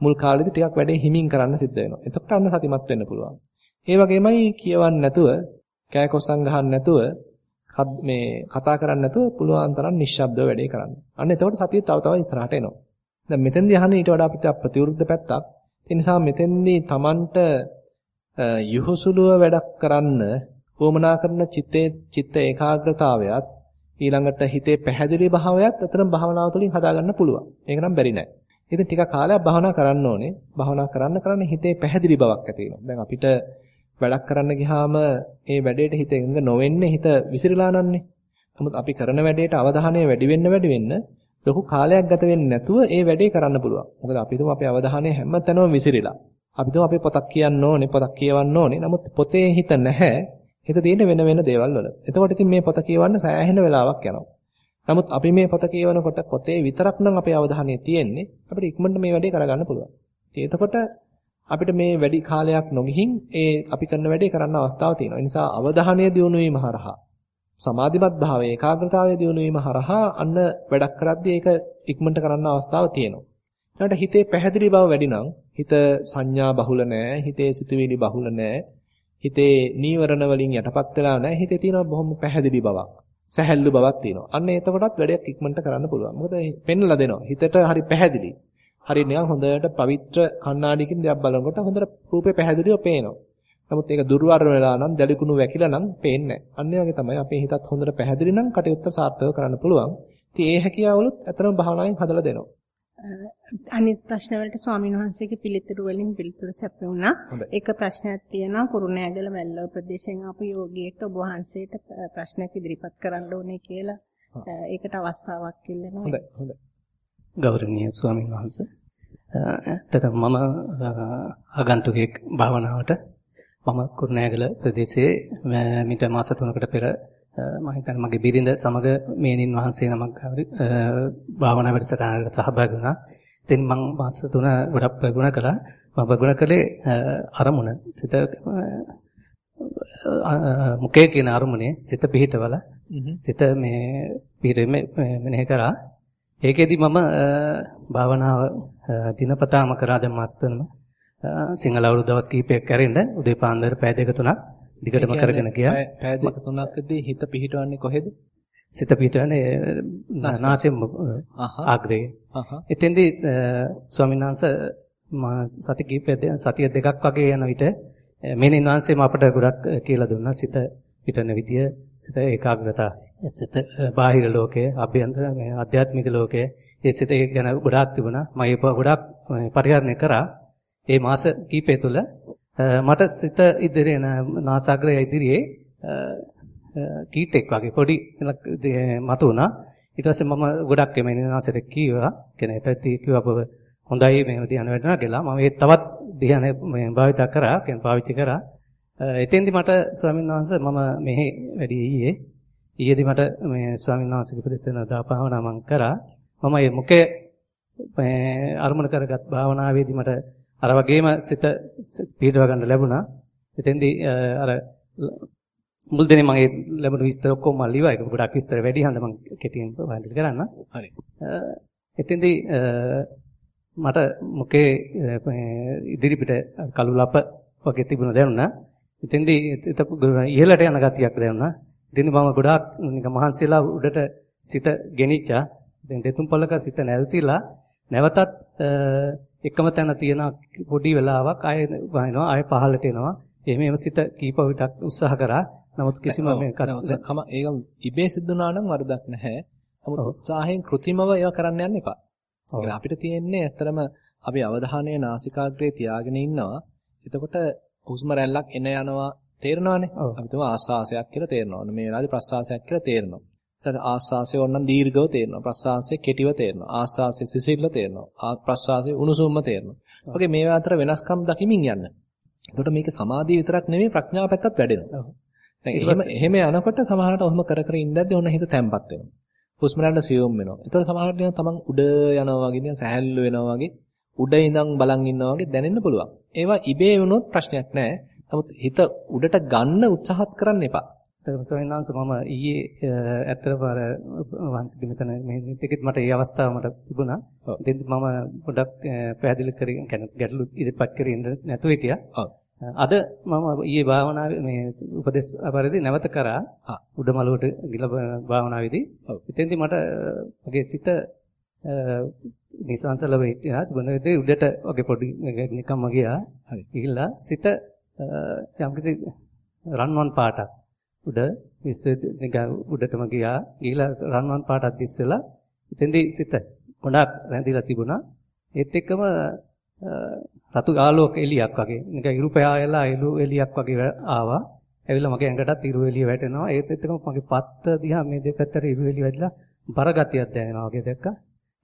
මුල් කාලෙදි ටිකක් වැඩේ හිමින් කරන්න සිද්ධ වෙනවා. එතකොට අන්න සතිමත් වෙන්න පුළුවන්. ඒ වගේමයි කියවන්න නැතුව, කෑකොස්සන් ගහන්න නැතුව, මේ කතා කරන්නේ නැතුව පුළුවන් තරම් නිශ්ශබ්දව වැඩේ කරන්න. අන්න එතකොට සතිය තව තව ඉස්සරහට එනවා. දැන් මෙතෙන්දී අහන්නේ ඊට වඩා අපිට ප්‍රතිවිරුද්ධ පැත්තක්. ඒ නිසා මෙතෙන්දී Tamanට යහුසුලුව වැඩක් කරන්න වොමනා කරන චිත්තේ චිත්ත ඒකාග්‍රතාවයත් ඊළඟට හිතේ පැහැදිලි භාවයත් අතරම භාවනාව තුළින් හදාගන්න පුළුවන්. ඒක නම් බැරි නෑ. ඉතින් ටික කාලයක් භාවනා කරන්න ඕනේ. භාවනා කරන්න කරන්න හිතේ පැහැදිලි බවක් ඇති වෙනවා. දැන් අපිට වැඩක් කරන්න ගියාම ඒ වැඩේට හිත එකඟ නොවෙන්නේ හිත විසිරලා නන්නේ. නමුත් අපි කරන වැඩේට අවධානය වැඩි වෙන්න වැඩි වෙන්න ලොකු කාලයක් ගත වෙන්නේ නැතුව ඒ වැඩේ කරන්න පුළුවන්. මොකද අපි තුම අපේ අවධානය හැම තැනම විසිරිලා. අපි තුම අපි පොතක් කියන්න ඕනේ, පොතක් කියවන්න ඕනේ. නමුත් පොතේ හිත නැහැ. හිත තියෙන වෙන වෙන දේවල් වල. එතකොට ඉතින් මේ පොත කියවන්න සෑහෙන වෙලාවක් යනවා. නමුත් අපි මේ පොත කියවනකොට පොතේ විතරක් නම් අපේ අවධානය තියෙන්නේ අපිට ඉක්මනට මේ වැඩේ කරගන්න පුළුවන්. එතකොට අපිට මේ වැඩි කාලයක් නොගිහින් ඒ අපි කරන වැඩේ කරන්න අවස්ථාව තියෙනවා. ඒ නිසා අවධානය දියුණු වීම හරහා සමාධිමත් භාවය ඒකාග්‍රතාවය දියුණු වීම හරහා අන්න වැඩක් කරද්දී ඒක ඉක්මනට කරන්න අවස්ථාව තියෙනවා. ඊළඟට හිතේ පැහැදිලි බව වැඩි නම් හිත සංඥා බහුල නැහැ, හිතේ සිතුවිලි බහුල නැහැ, හිතේ නීවරණ වලින් යටපත් වෙලා නැහැ. හිතේ තියෙන බොහොම පැහැදිලි බවක්. සැහැල්ලු බවක් තියෙනවා. අන්න එතකොටත් වැඩයක් ඉක්මනට කරන්න පුළුවන්. මොකද පෙන්ලා දෙනවා. හිතට හරි පැහැදිලි. හරි නිකන් හොඳට පවිත්‍ර කණ්ණාඩියකින් දෙයක් බලනකොට හොඳට රූපේ පැහැදිලිව පේනවා. නමුත් ඒක දුර්වර්ණ වෙලා නම් දැලිකුණු වැකිලා නම් පේන්නේ නැහැ. අන්න තමයි අපේ හිතත් හොඳට පැහැදිලි නම් කටයුත්ත සාර්ථකව කරන්න පුළුවන්. ඉතින් ඒ හැකියාවලුත් ඇත්තම භාවනාවෙන් හදලා දෙනවා. අනිත් ප්‍රශ්න වලට ස්වාමීන් වහන්සේගේ පිළිතුරු වලින් පිළිතුරු සැපුණා. එක ප්‍රශ්නයක් තියෙනවා කුරුණෑගල වැල්ලව ප්‍රදේශයෙන් ආපු යෝගියෙක් ඔබ වහන්සේට ප්‍රශ්නයක් ඉදිරිපත් කරන්න ඕනේ කියලා ඒකට අවස්ථාවක් ඉල්ලනවා. හොඳයි හොඳයි. ගෞරවනීය ස්වාමීන් වහන්සේ. ඇත්තටම මම ආගන්තුකෙක් භාවනාවට මම කුරුණෑගල ප්‍රදේශයේ මිට මාස 3කට පෙර මම හිතන්නේ මගේ බිරිඳ සමග මේනින් වහන්සේ නමක් භාවනා වැඩසටහනකට සහභාගී වුණා. ඉතින් මම මාස 3 ගොඩක් ප්‍රගුණ කළා. මම ප්‍රගුණ කළේ අරමුණ සිත මුකේ කියන අරමුණේ සිත පිහිටවල සිත මේ පිහිටෙන්නේ මෙනෙහි කරා. ඒකෙදි මම භාවනාව දිනපතාම කරා දැන් මාස 3ම සිංහල අවුරුදු දවස් කිහිපයක් කරෙන්න උදේ පාන්දර පැය දෙක තුනක් දිගටම කරගෙන ගියා. පැය දෙක තුනකදී හිත පිහිටවන්නේ කොහෙද? සිත පිහිටවන්නේ නාසයෙන් ආග්‍රේ. එතෙන්දී ස්වාමීන් වහන්සේ සති කිහිපයක් සතිය දෙකක් වගේ යන විට මෙනින් වහන්සේම අපට ගොඩක් කියලා දුන්නා සිත පිටන විදිය සිත ඒකාග්‍රතාව. සිත බාහිර ලෝකයේ අභ්‍යන්තර ආධ්‍යාත්මික ලෝකයේ ඒ සිත ගැන ගොඩාක් තිබුණා. මම ඒක ගොඩාක් පරිහරණය කරා. ඒ මාස කිහිපය තුළ මට සිත ඉදිරියේ නාසාග්‍රය ඉදිරියේ කීටෙක් වගේ පොඩි මතු වුණා. ඊට පස්සේ මම ගොඩක් එමෙන්න නාසයට කීවා. කියන එතත් කිව්වා බව හොඳයි මේව ධ්‍යාන වැඩනවා කියලා. මම ඒ තවත් ධ්‍යාන මේ භාවිත කරා, කියන පාවිච්චි කරා. එතෙන්දි මට ස්වාමීන් වහන්සේ මම මෙහි වැඩි ඊයේ ඊයේදී මට මේ ස්වාමීන් වහන්සේගේ පිළිතුර දාපහවනා මම කරා. මම මේ මුකේ අරමුණ කරගත් භාවනාවේදී මට අර වගේම සිත පිටව ගන්න ලැබුණා. එතෙන්දී අර මුල් දිනේ මම ලැබුණු විස්තර ඔක්කොම මම ලිව්වා. ඒක ගොඩක් විස්තර වැඩි හන්ද මම කෙටියෙන් පැහැදිලි කරන්න. හරි. එතෙන්දී මට මුකේ ඉදිරිපිට කළු ලප වගේ තිබුණ දැනුණා. එතෙන්දී ඉහළට යන ගතියක් දැනුණා. ඉතින් මම ගොඩාක් නිකන් මහන්සියලා උඩට සිත ගෙනිච්චා. දැන් දෙතුන් පොලක සිත නැවතිලා නැවතත් එකම තැන තියෙන පොඩි වෙලාවක් ආය වහිනවා ආය පහළට එනවා. එහෙම එහෙම සිත කීප විටක් උත්සාහ කරා. නමුත් කිසිම මේක ඒක ඉබේ සිද්ධ වුණා නම් වරදක් නැහැ. නමුත් උත්සාහයෙන් કૃතිමව ඒවා කරන්න යන්න එපා. අපිට තියෙන්නේ ඇත්තටම අපි අවධානය නාසිකාග්‍රේ තියාගෙන ඉන්නවා. එතකොට හුස්ම රැල්ලක් එන යනවා තේරෙනවානේ. අපි තුමා ආස්වාසයක් කියලා තේරෙනවා. මේ වෙලාවේදී ප්‍රස්වාසයක් කියලා තේරෙනවා. ඊට ආස්වාසය ඕනනම් දීර්ඝව තේරෙනවා. ප්‍රස්වාසය කෙටිව තේරෙනවා. ආස්වාසය සිසිල්ව තේරෙනවා. ප්‍රස්වාසය උණුසුම්ම තේරෙනවා. වගේ මේවා අතර වෙනස්කම් දකිමින් යන්න. එතකොට මේක සමාධිය විතරක් නෙමෙයි ප්‍රඥාව පැත්තත් වැඩෙනවා. එහෙම එහෙම යනකොට සමහරවිට ඔහොම කර කර ඉඳද්දී ඔන්න හිත තැම්පත් වෙනවා. හුස්ම රැල්ල සියුම් වෙනවා. එතකොට සමහරවිට තමන් උඩ යනවා වගේ නිකන් සැහැල්ලු වෙනවා වගේ උඩ ඉඳන් බලන් ඉන්නවා වගේ දැනෙන්න පුළුවන්. ඒවා ඉබේ වුණොත් ප්‍රශ්නයක් නැහැ. නමුත් හිත උඩට ගන්න උත්සාහත් කරන්න එපා. ස්වාමීන් වහන්සේ මම ඊයේ ඇත්තටම අර වංශික මෙතන මේ ටිකෙත් මට ඒ අවස්ථාව මට තිබුණා. ඉතින් මම පොඩක් පැහැදිලි කරගෙන කියන්නේ ගැටලු ඉදිරිපත් කරගෙන නැතුව හිටියා. අද මම ඊයේ භාවනාවේ මේ උපදේශ පරිදි නැවත කරා උඩ මළුවට ගිල භාවනාවේදී. ඉතින්දි මට මගේ සිත නිසංසලව හිටියා. තිබුණේ උඩට වගේ පොඩි නිකම්ම ගියා. හරි. ගිහිල්ලා සිත යම්කිසි රන්වන් පාටක් උඩ විශ්ව උඩටම ගියා. ගිහිලා රන්වන් පාටක් දිස්සලා ඉතින්දි සිත ගොඩක් රැඳිලා තිබුණා. ඒත් එක්කම රතු ආලෝක එළියක් වගේ නිකන් ඉරු පෑයලා එළු එළියක් වගේ ආවා. ඇවිල්ලා මගේ ඇඟටත් ඉරු එළිය වැටෙනවා. ඒත් එක්කම මගේ පත්ත දිහා මේ දෙපැත්තට ඉරු එළිය වැදිලා බර ගතියක් දැනෙනවා වගේ දැක්කා.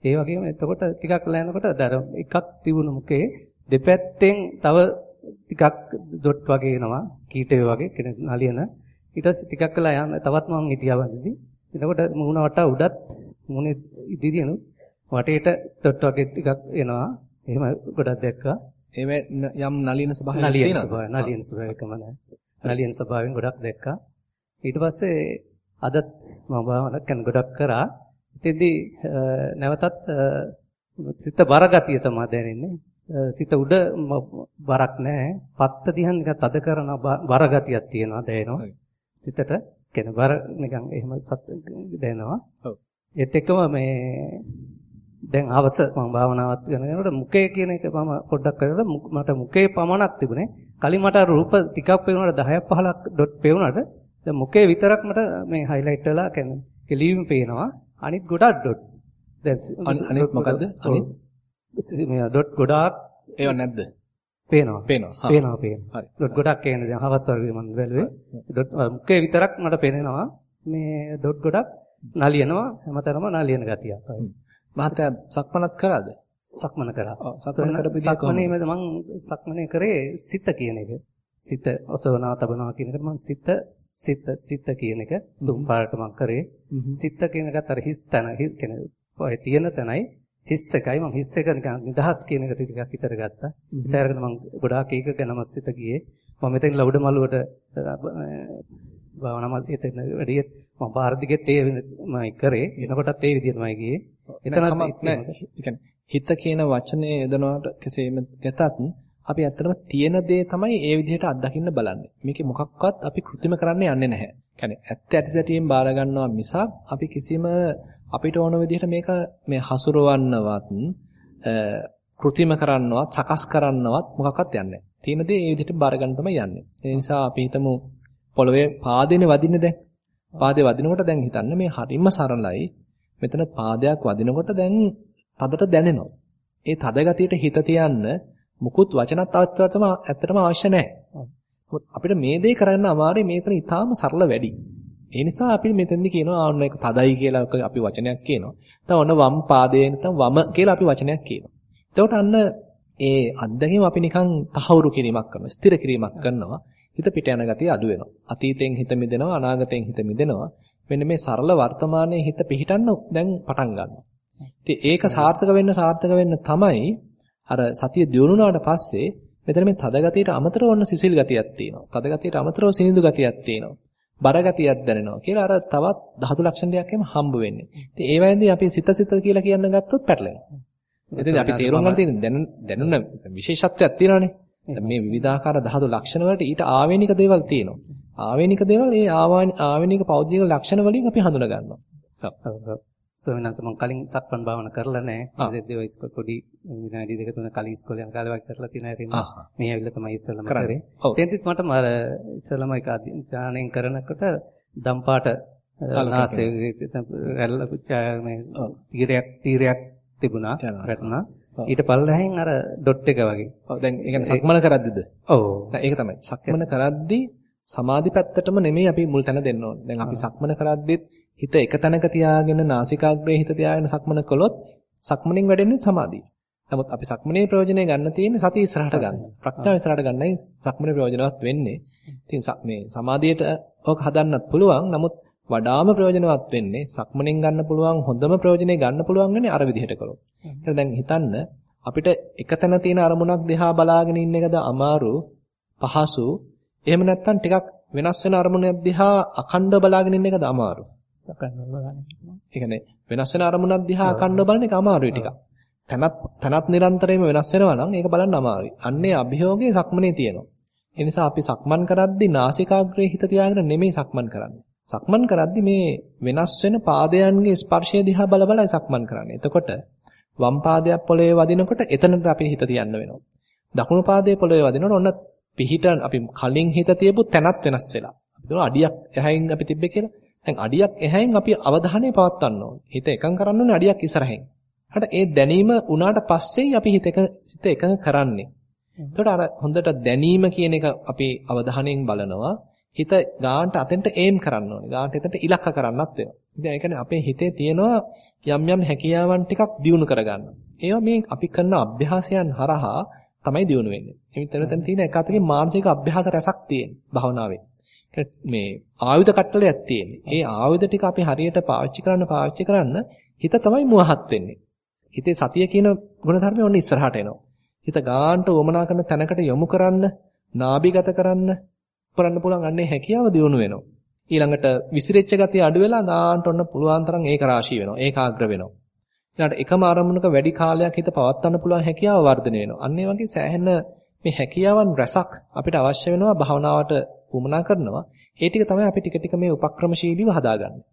ඒ වගේම එතකොට ටිකක් ලෑනකොට දර එකක් තිබුණු මුකේ දෙපැත්තෙන් තව ටිකක් ඩොට් වගේ එනවා. කීටේ වගේ කෙනෙක් නලියන ඊට පස්සේ ටිකක් කළා යන තවත් මම හිටියා වන්දි. එතකොට මුහුණ වටා උඩත් මුහුණේ ඉදිරියන වටේට ඩොට් වගේ ටිකක් එනවා. එහෙම ගොඩක් දැක්කා. ඒවේ යම් නලියන ස්වභාවයක් තියෙනවා. නලියන ස්වභාවයකම. නලියන ස්වභාවයෙන් ගොඩක් දැක්කා. ඊට පස්සේ අදත් මම භාවනා කරන ගොඩක් කරා. ඉතින්දී නැවතත් සිත බර ගතිය තමයි දැනෙන්නේ. සිත උඩ බරක් නැහැ. පත්ත දිහා නිකන් තද කරන බර ගතියක් තියෙනවා දැනෙනවා. සිතට කියන බර නිකන් එහෙම සත් දැනෙනවා. ඔව්. ඒත් එක්කම මේ දැන් අවස මම භාවනාවත් කරනකොට මුඛය කියන එක මම පොඩ්ඩක් කරලා මට මුඛේ පමණක් තිබුණේ. කලින් මට රූප ටිකක් පේුණාට 10ක් 15ක් ඩොට් පේුණාට දැන් මුඛේ විතරක් මට මේ හයිලයිට් වෙලා කියන්නේ කෙලීම පේනවා. අනිත් ගොඩක් ඩොට්. දැන් අනිත් මොකද්ද? අනිත් මේ ඩොට් ගොඩාක් ඒව නැද්ද? පේනවා. පේනවා. පේනවා පේනවා. හරි. ඩොට් ගොඩක් එන්නේ දැන් හවස් වගේ මම බැලුවේ. ඩොට් මුඛේ විතරක් මට පේනවා. මේ ඩොට් ගොඩක් නලියනවා හැමතැනම නලියන ගතියක්. මහත්තයා සක්මනත් කරාද? සක්මන කරා. සක්මන කරපිටිය කොහොමද? සක්මනේ මම සක්මනේ කරේ සිත කියන එක. සිත ඔසවනවා තබනවා කියන එකට මම සිත සිත සිත කියන එක තුන් පාරට මම කරේ. සිත කියන එකත් අර හිස් තැන කියන්නේ ඔය තියෙන තැනයි හිස් එකයි මම හිස් එක නිකන් නිදහස් කියන එකට ටිකක් හිතර ගත්තා. හිත අරගෙන මම ගොඩාක් ඒක ගැනම සිත ගියේ. මම මෙතෙන් ලවුඩ මළුවට භාවනා මල් එතන වැඩි මම බාහිර දිගෙත් ඒ මම කරේ. එනකොටත් ඒ විදිහටමයි ගියේ. එතනත් හිත කියන වචනේ යොදනවට කෙසේම ගතත් අපි ඇත්තටම තියෙන දේ තමයි ඒ විදිහට අත්දකින්න බලන්නේ. මේකේ මොකක්වත් අපි કૃතිම කරන්න යන්නේ නැහැ. يعني ඇත්ත ඇති සැටියෙන් බාර ගන්නවා මිසක් අපි කිසිම අපිට ඕන විදිහට මේක මේ හසුරවන්නවත් કૃතිම කරන්නවත් සකස් කරන්නවත් මොකක්වත් යන්නේ නැහැ. තියෙන දේ ඒ විදිහට බාර ගන්න තමයි යන්නේ. ඒ නිසා අපි හිතමු පොළවේ පාදෙනේ වදින්නේ දැන්. පාදේ වදිනකොට දැන් හිතන්න මේ හරිම සරලයි. මෙතන පාදයක් වදිනකොට දැන් තදට දැනෙනවා. ඒ තද ගතියට හිත තියන්න මුකුත් වචනත් අවස්ථාවටම ඇත්තටම අවශ්‍ය නැහැ. අපිට මේ දේ කරන්න අමාරුයි මේතන ඊටාම සරල වැඩි. ඒ නිසා අපි මෙතෙන්දි කියනවා ආන්න එක තදයි කියලා අපි වචනයක් කියනවා. නැත්නම් ඔන්න වම් පාදයේ නැත්නම් වම කියලා අපි වචනයක් කියනවා. එතකොට අන්න ඒ අත්දැකීම අපි නිකන් තහවුරු කිරීමක් කරනවා. ස්ථිර කිරීමක් කරනවා. හිත පිට යන ගතිය අඩු වෙනවා. අතීතයෙන් හිත මිදෙනවා, අනාගතයෙන් හිත මිදෙනවා. මෙන්න මේ සරල වර්තමානයේ හිත පිහිටන්න දැන් පටන් ගන්නවා. ඉතින් ඒක සාර්ථක වෙන්න සාර්ථක වෙන්න තමයි අර සතිය දියුණුනාට පස්සේ මෙතන මේ තද ගතියට අමතරව ඔන්න සිසිල් ගතියක් තියෙනවා. තද ගතියට අමතරව සිනිඳු ගතියක් තියෙනවා. බර ගතියක් දැනෙනවා කියලා අර තවත් ධාතු ලක්ෂණ දෙයක් එම හම්බ වෙන්නේ. ඉතින් ඒ වෙලාවේදී අපි සිත සිත කියලා කියන්න ගත්තොත් පැටලෙනවා. ඉතින් අපි තේරුම් ගන්න තියෙන දැනුන විශේෂත්වයක් තියෙනවානේ. මේ විවිධාකාර ධාතු ලක්ෂණ වලට ඊට ආවේනික දේවල් තියෙනවා. ආවේනික දේවල් ඒ ආවේනික පෞද්ගලික ලක්ෂණ වලින් අපි හඳුනා ගන්නවා. ස්වාමීන් වහන්සේ මම කලින් සක්මන් භාවනා කරලා නැහැ. දෙද්දී ඔය ඉස්කෝල පොඩි විනාඩි දෙක තුන කලින් ඉස්කෝලේ වගේ කරලා තියෙන හැටි මේ ඇවිල්ලා තමයි ඉස්සෙල්ලාම කරේ. තෙන්දිත් මට අර ඉස්සෙල්ලාම එක ධානයෙන් කරනකොට දම්පාට නාසයේ රැල්ල මේ තීරයක් තීරයක් තිබුණා වැටුණා. ඊට පල්ලෙහින් අර ඩොට් එක වගේ. ඔව් දැන් ඒ කියන්නේ සක්මන කරද්දිද? ඔව්. ඒක තමයි. සක්මන කරද්දි සමාධි පැත්තටම නෙමෙයි අපි මුල් තැන දෙන්න ඕනේ. දැන් අපි සක්මන කරද්දිත් හිත එක තැනක තියාගෙන නාසිකාග්‍රේ හිත තියාගෙන සක්මන කළොත් සක්මනින් වැඩෙන්නේ සමාධිය. නමුත් අපි සක්මනේ ප්‍රයෝජනය ගන්න තියෙන්නේ සතිය ඉස්සරහට ගන්න. ප්‍රඥාව ඉස්සරහට ගන්නයි සක්මනේ ප්‍රයෝජනවත් වෙන්නේ. ඉතින් මේ සමාධියට ඕක හදන්නත් පුළුවන්. නමුත් වඩාම ප්‍රයෝජනවත් වෙන්නේ සක්මනෙන් ගන්න පුළුවන් හොඳම ප්‍රයෝජනේ ගන්න පුළුවන් වෙන්නේ අර විදිහට කළොත්. එහෙනම් දැන් හිතන්න අපිට එක තැන තියෙන අරමුණක් දිහා බලාගෙන ඉන්න එකද අමාරු පහසු එහෙම නැත්නම් ටිකක් වෙනස් වෙන අරමුණක් දිහා අඛණ්ඩව බලාගෙන ඉන්න එකද අමාරු. අඛණ්ඩව බලන්න. ඒ කියන්නේ වෙනස් වෙන අරමුණක් දිහා අඛණ්ඩව බලන එක අමාරුයි ටිකක්. තනත් තනත් නිරන්තරයෙන්ම වෙනස් වෙනවා නම් ඒක බලන්න අමාරුයි. අන්නේ අභියෝගේ සක්මනේ තියෙනවා. ඒ නිසා අපි සක්මන් කරද්දී නාසිකාග්‍රේ හිත තියාගෙන නෙමෙයි සක්මන් කරන්නේ. සක්මන් කරද්දී මේ වෙනස් වෙන පාදයන්ගේ ස්පර්ශය දිහා බල බලයි සක්මන් කරන්නේ. එතකොට වම් පාදයක් පොළවේ වදිනකොට එතනට අපි හිත තියන්න වෙනවා. දකුණු පාදයේ පොළවේ වදිනකොට ඔන්න පිහිට අපි කලින් හිත තියපු තැනත් වෙනස් වෙලා. අපි අඩියක් එහයින් අපි තිබ්බේ කියලා. දැන් අඩියක් එහයින් අපි අවධානය පවත්වන්න ඕනේ. හිත එකඟ කරන්න ඕනේ අඩියක් ඉස්සරහින්. හට ඒ දැනීම උනාට පස්සේ අපි හිත එක සිත එකඟ කරන්නේ. එතකොට අර හොඳට දැනීම කියන එක අපි අවධානයෙන් බලනවා. හිත ගාන්ට අතෙන්ට ඒම් කරන්න ඕනේ. ගාන්ට එතනට ඉලක්ක කරන්නත් වෙනවා. ඉතින් ඒ කියන්නේ අපේ හිතේ තියෙනවා යම් යම් හැකියාවන් ටිකක් දියුණු කරගන්න. ඒවා මේ අපි කරන අභ්‍යාසයන් හරහා තමයි දියුණු වෙන්නේ. එමිතන තන තියෙන එක අතකින් මානසික අභ්‍යාස රැසක් තියෙන භවනාවේ. මේ ආයුධ කට්ටලයක් තියෙන්නේ. ඒ ආයුධ ටික අපි හරියට පාවිච්චි කරන්න පාවිච්චි කරන්න හිත තමයි මුවහත් වෙන්නේ. හිතේ සතිය කියන ගුණධර්මය ඔන්න ඉස්සරහට එනවා. හිත ගාන්ට වමනා කරන තැනකට යොමු කරන්න, නාභිගත කරන්න, කරන්න පුළුවන් අන්නේ හැකියාව දියුණු වෙනවා. ඊළඟට විසිරෙච්ච ගතිය අඩු වෙලා ගාන්ට ඔන්න පුළුවන් තරම් ඒක රාශී වෙනවා. ඒකාග්‍ර වෙනවා. ඊළඟට එකම අරමුණක වැඩි කාලයක් හිත පවත්වන්න පුළුවන් හැකියාව වර්ධනය වෙනවා. අන්න ඒ වගේ සෑහෙන මේ හැකියාවන් රසක් අපිට අවශ්‍ය වෙනවා භාවනාවට උමනා කරනවා. ඒ ටික තමයි අපි ටික ටික මේ උපක්‍රමශීලීව හදාගන්නේ.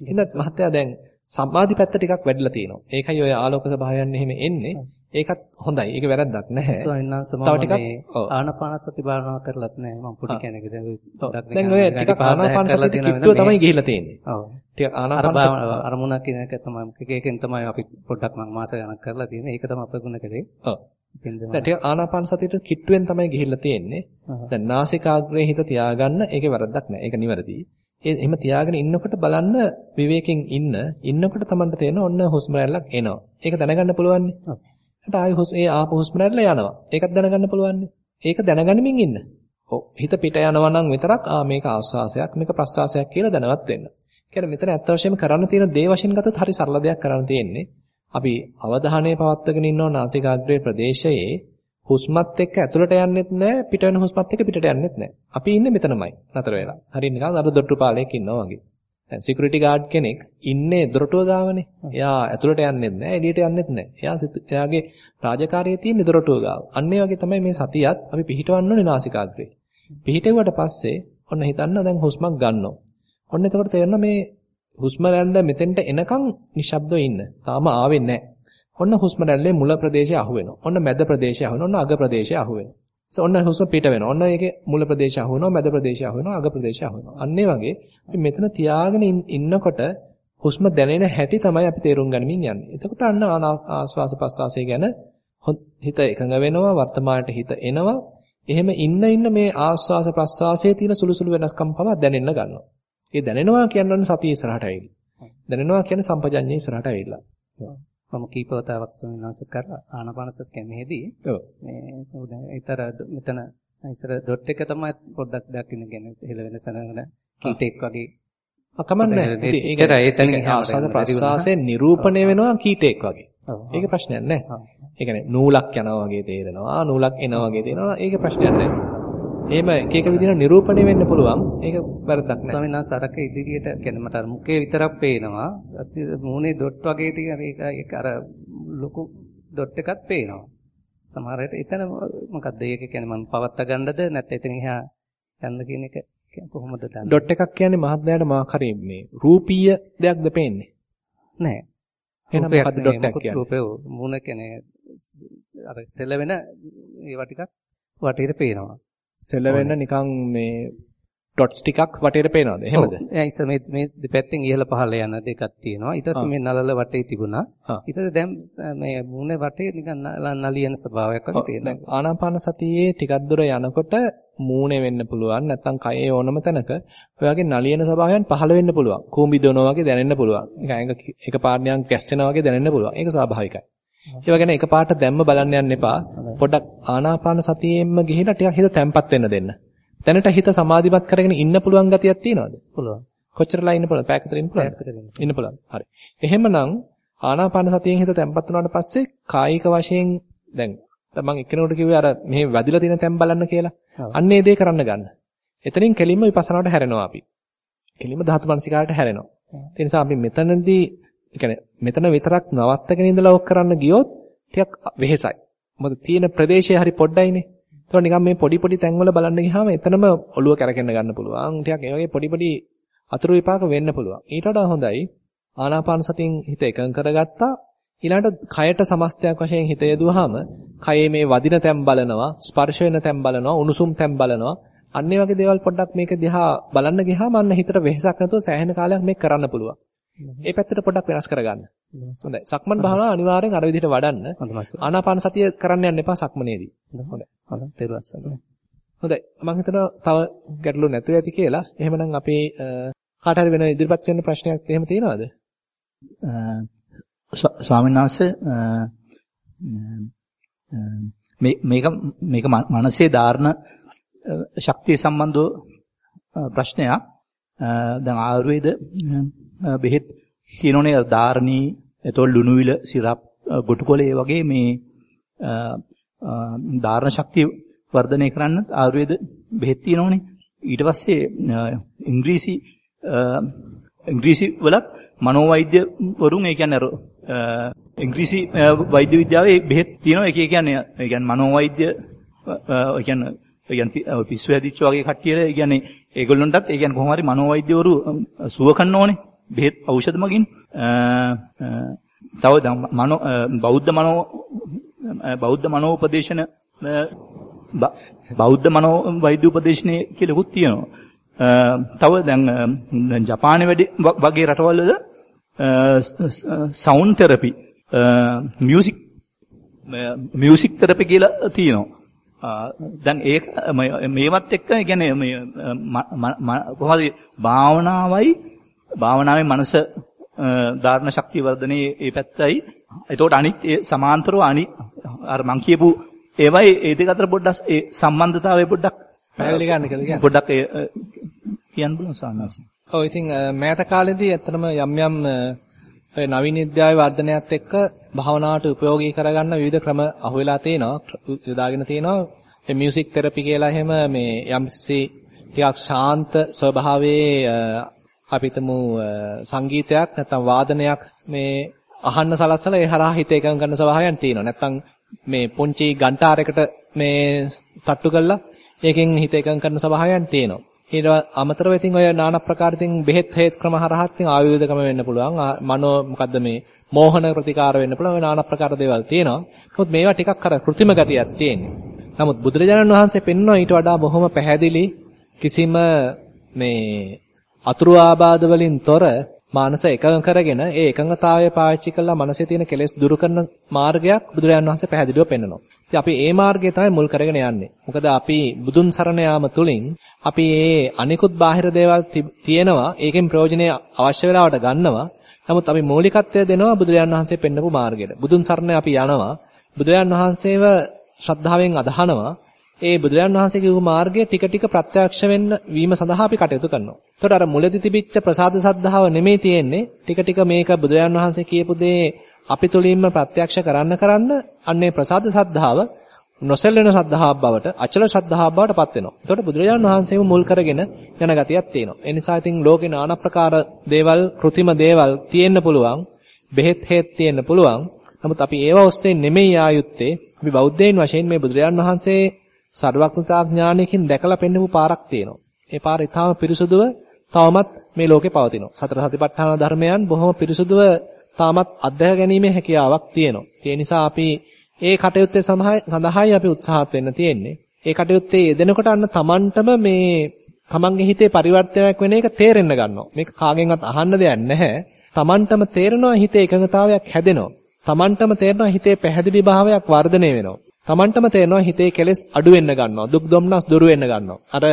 එහෙනම් මහත්තයා දැන් සමාධි පැත්ත ටිකක් වැඩිලා තියෙනවා. ඒකයි ඔය ආලෝක ස්වභාවයන් එහෙම එන්නේ. ඒකත් හොඳයි. ඒක වැරද්දක් නැහැ. ස්වාමීන් වහන්සේ මම මේ ආනාපාන සති භාවනාව කරලත් නැහැ. මම පොඩි කෙනෙක්. දැන් ඔය ටිකක් ආනාපාන සති කිට්ටුව තමයි ගිහිලා තියෙන්නේ. ඔව්. ටිකක් ආනාපාන අරමුණක් කියන එක තමයි එකකින් තමයි අපි පොඩ්ඩක් මම මාස ගණන් කරලා තියෙන්නේ. ඒක තමයි අපගුණ කරේ. ඔව්. දැන් ටික ආනාපාන සතියට කිට්ටුවෙන් තමයි ගිහිල්ලා තියෙන්නේ. දැන් නාසිකාග්‍රේ හිත තියාගන්න ඒකේ වැරද්දක් නැහැ. ඒක නිවැරදියි. ඒ එහෙම තියාගෙන ඉන්නකොට බලන්න විවේකයෙන් ඉන්න ඉන්නකොට Tamanට තේරෙන ඔන්න හුස්ම රැල්ලක් එනවා. ඒක දැනගන්න පුළුවන්. ඊට ආයි හුස් ඒ ආපු හුස්ම රැල්ල යනවා. ඒකත් දැනගන්න පුළුවන් ඒක දැනගනිමින් ඉන්න. හිත පිට යනවා නම් විතරක් ආ මේක ආස්වාසයක් මේක ප්‍රස්වාසයක් කියලා දැනවත් වෙන්න. කියන්නේ මෙතන ඇත්ත වශයෙන්ම කරන්න තියෙන දේ වශයෙන් ගත්තොත් හරි සරල දෙයක් කරන්න තියෙන්නේ. අපි අවධානය පවත්වාගෙන ඉන්නව නාසිකාග්‍රේ ප්‍රදේශයේ හුස්මත් එක්ක ඇතුළට යන්නෙත් නැහැ පිට වෙන හුස්මත් එක්ක පිටට යන්නෙත් නැහැ. අපි ඉන්නේ මෙතනමයි නතර වෙලා. හරිය නිකන් අර දොරටු පාලයක් ඉන්නවා වගේ. දැන් සිකියුරිටි ගාඩ් කෙනෙක් ඉන්නේ දොරටුව ගාවනේ. එයා ඇතුළට යන්නෙත් නැහැ එළියට යන්නෙත් නැහැ. එයා එයාගේ රාජකාරියේ තියෙන දොරටුව ගාව. අන්න ඒ වගේ තමයි මේ සතියත් අපි පිහිටවන්න ඕනේ නාසිකාග්‍රේ. පිහිටෙව්වට පස්සේ ඔන්න හිතන්න දැන් හුස්මක් ගන්නවා. ඔන්න එතකොට තේරෙනවා මේ හුස්ම රැල්ල මෙතෙන්ට එනකන් නිශ්ශබ්දව ඉන්න. තාම ආවෙන්නේ නැහැ. ඔන්න හුස්ම රැල්ලේ මුල ප්‍රදේශය අහු වෙනවා. ඔන්න මැද ප්‍රදේශය අහු වෙනවා. ඔන්න අග ප්‍රදේශය අහු වෙනවා. ඔන්න හුස්ම පිට වෙනවා. ඔන්න ඒකේ මුල ප්‍රදේශය අහු වෙනවා, මැද ප්‍රදේශය අහු වෙනවා, අග ප්‍රදේශය අහු වෙනවා. අන්න ඒ වගේ අපි මෙතන තියාගෙන ඉන්නකොට හුස්ම දැනෙන හැටි තමයි අපි තේරුම් ගනිමින් යන්නේ. එතකොට අන්න ආස්වාස ප්‍රස්වාසය ගැන හිත එකඟ වෙනවා, වර්තමානට හිත එනවා. එහෙම ඉන්න ඉන්න මේ ආස්වාස ප්‍රස්වාසයේ තියෙන සුළු සුළු වෙනස්කම් පවා දැනෙන්න ගන්නවා. ඒ දැනෙනවා කියන්නේ සතිය ඉස්සරහට ඇවිල්ලා. දැනෙනවා කියන්නේ සම්පජඤ්ඤය ඉස්සරහට ඇවිල්ලා. මම කීප වතාවක් ස්වාමීන් වහන්සේ කරා ආනාපාන සති කැමෙහිදී මේ ඊතර මෙතන ඉස්සර ඩොට් එක තමයි පොඩ්ඩක් දකින්න කියන්නේ හෙල වෙන සනන කීටෙක් වගේ. අකමන්නේ ඒක එතන ආස්වාද ප්‍රසවාසයේ නිරූපණය වෙනවා කීටෙක් වගේ. ඒක ප්‍රශ්නයක් නෑ. ඒ කියන්නේ නූලක් යනවා වගේ තේරෙනවා නූලක් එනවා වගේ තේරෙනවා. ඒක ප්‍රශ්නයක් නෑ එහෙම එක එක විදිහට නිරූපණය වෙන්න පුළුවන්. ඒක වැරද්දක් නෑ. ස්වාමීන් වහන්සේ අරක ඉදිරියට කියන්නේ මට අර මුඛේ විතරක් පේනවා. මූණේ ඩොට් වගේ තියෙන ඒක අර ලොකු ඩොට් එකක් පේනවා. සමහර විට එතන මොකක්ද ඒක කියන්නේ මම පවත්ත ගන්නද නැත්නම් එතන එහා යන්න කියන එක කොහොමද දන්නේ? ඩොට් එකක් කියන්නේ මහත්යාට මාක් හරි මේ රූපීය දෙයක්ද පේන්නේ? නෑ. එහෙනම් මොකද්ද ඩොට් එක කියන්නේ? රූපේ මූණ කියන්නේ අර සෙලවෙන ඒවා ටිකක් වටේට පේනවා. සෙලවෙන්න නිකන් මේ ඩොට්ස් ටිකක් වටේට පේනවද? එහෙමද? ඒ මේ මේ දෙපැත්තෙන් ඉහළ පහළ යන දෙකක් තියෙනවා. ඊට පස්සේ මේ නලල වටේ තිබුණා. ඊට පස්සේ දැන් මේ මුහුණේ වටේ නිකන් නලියන ස්වභාවයක් වගේ තියෙනවා. ආනාපාන සතියේ ටිකක් දුර යනකොට මූණේ වෙන්න පුළුවන් නැත්නම් කයේ ඕනම තැනක ඔයගේ නලියන ස්වභාවයන් පහළ වෙන්න පුළුවන්. කූඹි දොනවා වගේ දැනෙන්න පුළුවන්. නිකන් එක පාඩනියක් ගැස්සෙනවා වගේ දැනෙන්න පුළුවන්. ඒක ස්වාභාවිකයි. ඒව ගැන එකපාරට දැම්ම බලන්න යන්න එපා. පොඩ්ඩක් ආනාපාන සතියෙන්ම ගිහිලා ටිකක් හිත තැම්පත් වෙන්න දෙන්න. දැනට හිත සමාධිමත් කරගෙන ඉන්න පුළුවන් ගතියක් තියෙනවද? පුළුවන්. කොච්චරලා ඉන්න පුළුවන්ද? පැයක විතර ඉන්න පුළුවන්ද? ඉන්න පුළුවන්. හරි. එහෙමනම් ආනාපාන සතියෙන් හිත තැම්පත් වුණාට පස්සේ කායික වශයෙන් දැන් මම එක්කෙනෙකුට කිව්වේ අර මෙහි වැදිලා තියෙන තැන් බලන්න කියලා. අන්න ඒ දේ කරන්න ගන්න. එතනින් කෙලින්ම විපස්සනාවට හැරෙනවා අපි. කෙලින්ම ධාතු මනසිකාරයට හැරෙනවා. ඒ නිසා අපි මෙතනදී ඒ මෙතන විතරක් නවත්තගෙන ඉඳලා ඔක් කරන්න ගියොත් ටිකක් වෙහෙසයි. මොකද තියෙන ප්‍රදේශය හරි පොඩ්ඩයිනේ. ඒතකොට නිකන් මේ පොඩි පොඩි තැන්වල බලන්න ගියාම එතනම ඔළුව කැරකෙන්න ගන්න පුළුවන්. ටිකක් ඒ වගේ පොඩි පොඩි අතුරු විපාක වෙන්න පුළුවන්. ඊට වඩා හොඳයි ආනාපාන සතියෙන් හිත එකඟ කරගත්තා. ඊළඟට කයට සමස්තයක් වශයෙන් හිත යදුවාම කයේ මේ වදින තැන් බලනවා, ස්පර්ශ වෙන තැන් බලනවා, උණුසුම් තැන් බලනවා. අන්න ඒ වගේ දේවල් පොඩ්ඩක් මේක දිහා බලන්න ගියාම අන්න හිතට වෙහෙසක් නැතුව සෑහෙන කාලයක් මේක කරන්න පුළුවන්. ඒ පැත්තට පොඩ්ඩක් වෙනස් කරගන්න. හොඳයි. සක්මන් භාවනාව අනිවාර්යෙන් අර විදිහට වඩන්න. ආනාපාන සතිය කරන්න යන්න එපා සක්මනේදී. හොඳයි. හොඳයි. තේරුම් හොඳයි. මම හිතනවා තව ගැටලු නැතුව ඇති කියලා. එහෙමනම් අපේ කාට හරි වෙන ඉදිරිපත් වෙන්න ප්‍රශ්නයක් එහෙම තියෙනවද? ස්වාමීන් වහන්සේ මේක මේක මනසේ ධාරණ ශක්තිය සම්බන්ධව ප්‍රශ්නයක්. දැන් ආයුර්වේද බෙහෙත් තියෙනෝනේ ධාරණී එතකොට ලුණුවිල සිරප් ගොටුකොලේ වගේ මේ ධාරණ ශක්තිය වර්ධනය කරන්න ආයුර්වේද බෙහෙත් තියෙනෝනේ ඊට පස්සේ ඉංග්‍රීසි ඉංග්‍රීසි වලත් මනෝවෛද්‍ය වරුන් ඒ කියන්නේ අර ඉංග්‍රීසි වෛද්‍ය විද්‍යාවේ බෙහෙත් තියෙනවා ඒක කියන්නේ ඒ කියන්නේ මනෝවෛද්‍ය ඒ කියන්නේ ඒ කියන්නේ පිස්සු හැදිච්ච වගේ කට්ටියට ඒ කියන්නේ ඒගොල්ලන්ටත් ඒ කියන්නේ කොහොම හරි මනෝවෛද්‍යවරු සුව කරන්න ඕනේ. බෙහෙත් ඖෂධ මගින් තව මනෝ බෞද්ධ මනෝ බෞද්ධ මනෝපදේශන බෞද්ධ මනෝ වෛද්‍ය උපදේශනේ කියලාකුත් තියෙනවා. තව දැන් දැන් ජපානයේ වැඩි වගේ රටවල් වල sound therapy music music therapy කියලා තියෙනවා. දැන් ඒක මේවත් එක්ක කියන්නේ මේ කොහොමද භාවනාවයි භාවනාවේ මනස ධාරණ ශක්තිය වර්ධනයේ ඒ පැත්තයි. එතකොට අනිත් ඒ සමාන්තරව අනි අර මං කියපු ඒවයි ඒ දෙක අතර පොඩ්ඩක් ඒ සම්බන්ධතාවය පොඩ්ඩක් පැහැදිලි ගන්න කියලා කියන්නේ. පොඩ්ඩක් ඒ කියන්න බලන්න සාන්නස. ඔව් ඉතින් මෑත කාලේදී ඇත්තටම යම් යම් ඔය නවීන විද්‍යාවේ වර්ධනයත් එක්ක භාවනාවට ප්‍රයෝගී කරගන්න විවිධ ක්‍රම අහුවෙලා තියෙනවා. යොදාගෙන තියෙනවා. ඒ මියුසික් තෙරපි කියලා එහෙම මේ යම්සි ටිකක් ශාන්ත ස්වභාවයේ අපි හිතමු සංගීතයක් නැත්නම් වාදනයක් මේ අහන්න සලස්සලා ඒ හරහා හිත එකඟ කරන ස්වභාවයන් තියෙනවා. නැත්නම් මේ පොන්චි ගන්ටාරයකට මේ තට්ටු කළා ඒකෙන් හිත එකඟ කරන ස්වභාවයන් තියෙනවා. ඊට අමතරව ඉතින් ඔය নানা ප්‍රකාර ඉතින් බෙහෙත් හේත් ක්‍රම හරහා ඉතින් ආයුධකම වෙන්න පුළුවන්. මනෝ මොකද්ද මේ මෝහන ප්‍රතිකාර වෙන්න පුළුවන්. ඔය নানা ප්‍රකාර දේවල් තියෙනවා. නමුත් මේවා ටිකක් අර કૃතිම ගතියක් තියෙන්නේ. නමුත් බුදුරජාණන් වහන්සේ පෙන්වන ඊට වඩා බොහොම පැහැදිලි කිසිම මේ අතුරු ආබාධ වලින් තොර මානස එකඟ කරගෙන ඒ එකඟතාවය පාවිච්චි කරලා මනසේ තියෙන කෙලෙස් දුරු කරන මාර්ගයක් බුදුරජාණන් වහන්සේ පැහැදිලිව පෙන්වනවා. ඉතින් අපි ඒ මාර්ගය තමයි මුල් කරගෙන යන්නේ. මොකද අපි බුදුන් සරණ යාම තුලින් අපි මේ අනිකුත් බාහිර දේවල් තියෙනවා. ඒකෙන් ප්‍රයෝජනෙ අවශ්‍ය වෙලාවට ගන්නවා. නමුත් අපි මූලිකත්වය දෙනවා බුදුරජාණන් වහන්සේ පෙන්වපු මාර්ගයට. බුදුන් සරණ අපි යනවා. බුදුරජාණන් වහන්සේව ශ්‍රද්ධාවෙන් අදහනවා. ඒ බුදුරජාන් වහන්සේ කියපු මාර්ගය ටික ටික ප්‍රත්‍යක්ෂ වෙන්න වීම සඳහා අපි කටයුතු කරනවා. එතකොට අර මුලදී තිබිච්ච ප්‍රසාද සද්ධාව නෙමෙයි තියෙන්නේ. ටික ටික මේක බුදුරජාන් වහන්සේ කියපු දේ අපි තුලින්ම ප්‍රත්‍යක්ෂ කරන්න කරන්න අන්නේ ප්‍රසාද සද්ධාව නොසැලෙන සද්ධාව බවට අචල සද්ධාව බවට පත් වෙනවා. එතකොට බුදුරජාන් වහන්සේම මුල් කරගෙන යන ගතියක් තියෙනවා. ඒ නිසා ඉතින් ලෝකේ নানা ප්‍රකාර දේවල්, કૃතිම දේවල් තියෙන්න පුළුවන්. බෙහෙත් හේත් තියෙන්න පුළුවන්. නමුත් අපි ඒව ඔස්සේ නෙමෙයි ආයුත්තේ. අපි බෞද්ධයන් වශයෙන් මේ බුදුරජාන් වහන්සේ සර්වඥතා ඥානයකින් දැකලා පෙන්වපු පාරක් තියෙනවා. ඒ පාර ඊටාම පිරිසුදුව තවමත් මේ ලෝකේ පවතිනවා. සතර සතිපට්ඨාන ධර්මයන් බොහොම පිරිසුදුව තාමත් අධ්‍යය ගැනීමේ හැකියාවක් තියෙනවා. ඒ නිසා අපි ඒ කටයුත්තේ සඳහායි අපි උත්සාහත් වෙන්න තියෙන්නේ. ඒ කටයුත්තේ යෙදෙනකොට අන්න Tamanටම මේ තමන්ගේ හිතේ පරිවර්තනයක් වෙන එක තේරෙන්න ගන්නවා. මේක කාගෙන්වත් අහන්න දෙයක් නැහැ. තමන්ටම තේරෙනවා හිතේ එකඟතාවයක් හැදෙනවා. තමන්ටම තේරෙනවා හිතේ පැහැදිලි භාවයක් වර්ධනය වෙනවා. තමන්ටම තේරෙනවා හිතේ කෙලෙස් අඩු වෙන්න ගන්නවා. දුක් දුම්නස් දුරු වෙන්න ගන්නවා. අර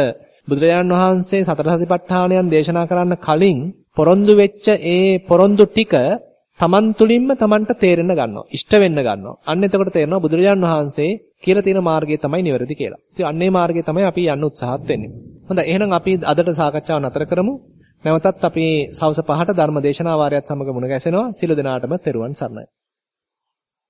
බුදුරජාණන් වහන්සේ සතර සතිපට්ඨානයන් දේශනා කරන්න කලින් පොරොන්දු වෙච්ච ඒ පොරොන්දු ටික තමන් තුලින්ම තමන්ට තේරෙන්න ගන්නවා. ඉෂ්ට වෙන්න ගන්නවා. අන්න එතකොට තේරෙනවා බුදුරජාණන් වහන්සේ කියලා තියෙන මාර්ගය තමයි නිවැරදි කියලා. ඉතින් අන්නේ මාර්ගය තමයි අපි යන්න උත්සාහත් වෙන්නේ. හොඳයි එහෙනම් අපි අදට සාකච්ඡාව නතර කරමු. නැවතත් අපි සවස් 5ට ධර්ම දේශනා වාරයත් සමග මුණ ගැසෙනවා. සියලු දෙනාටම තෙරුවන් සරණයි.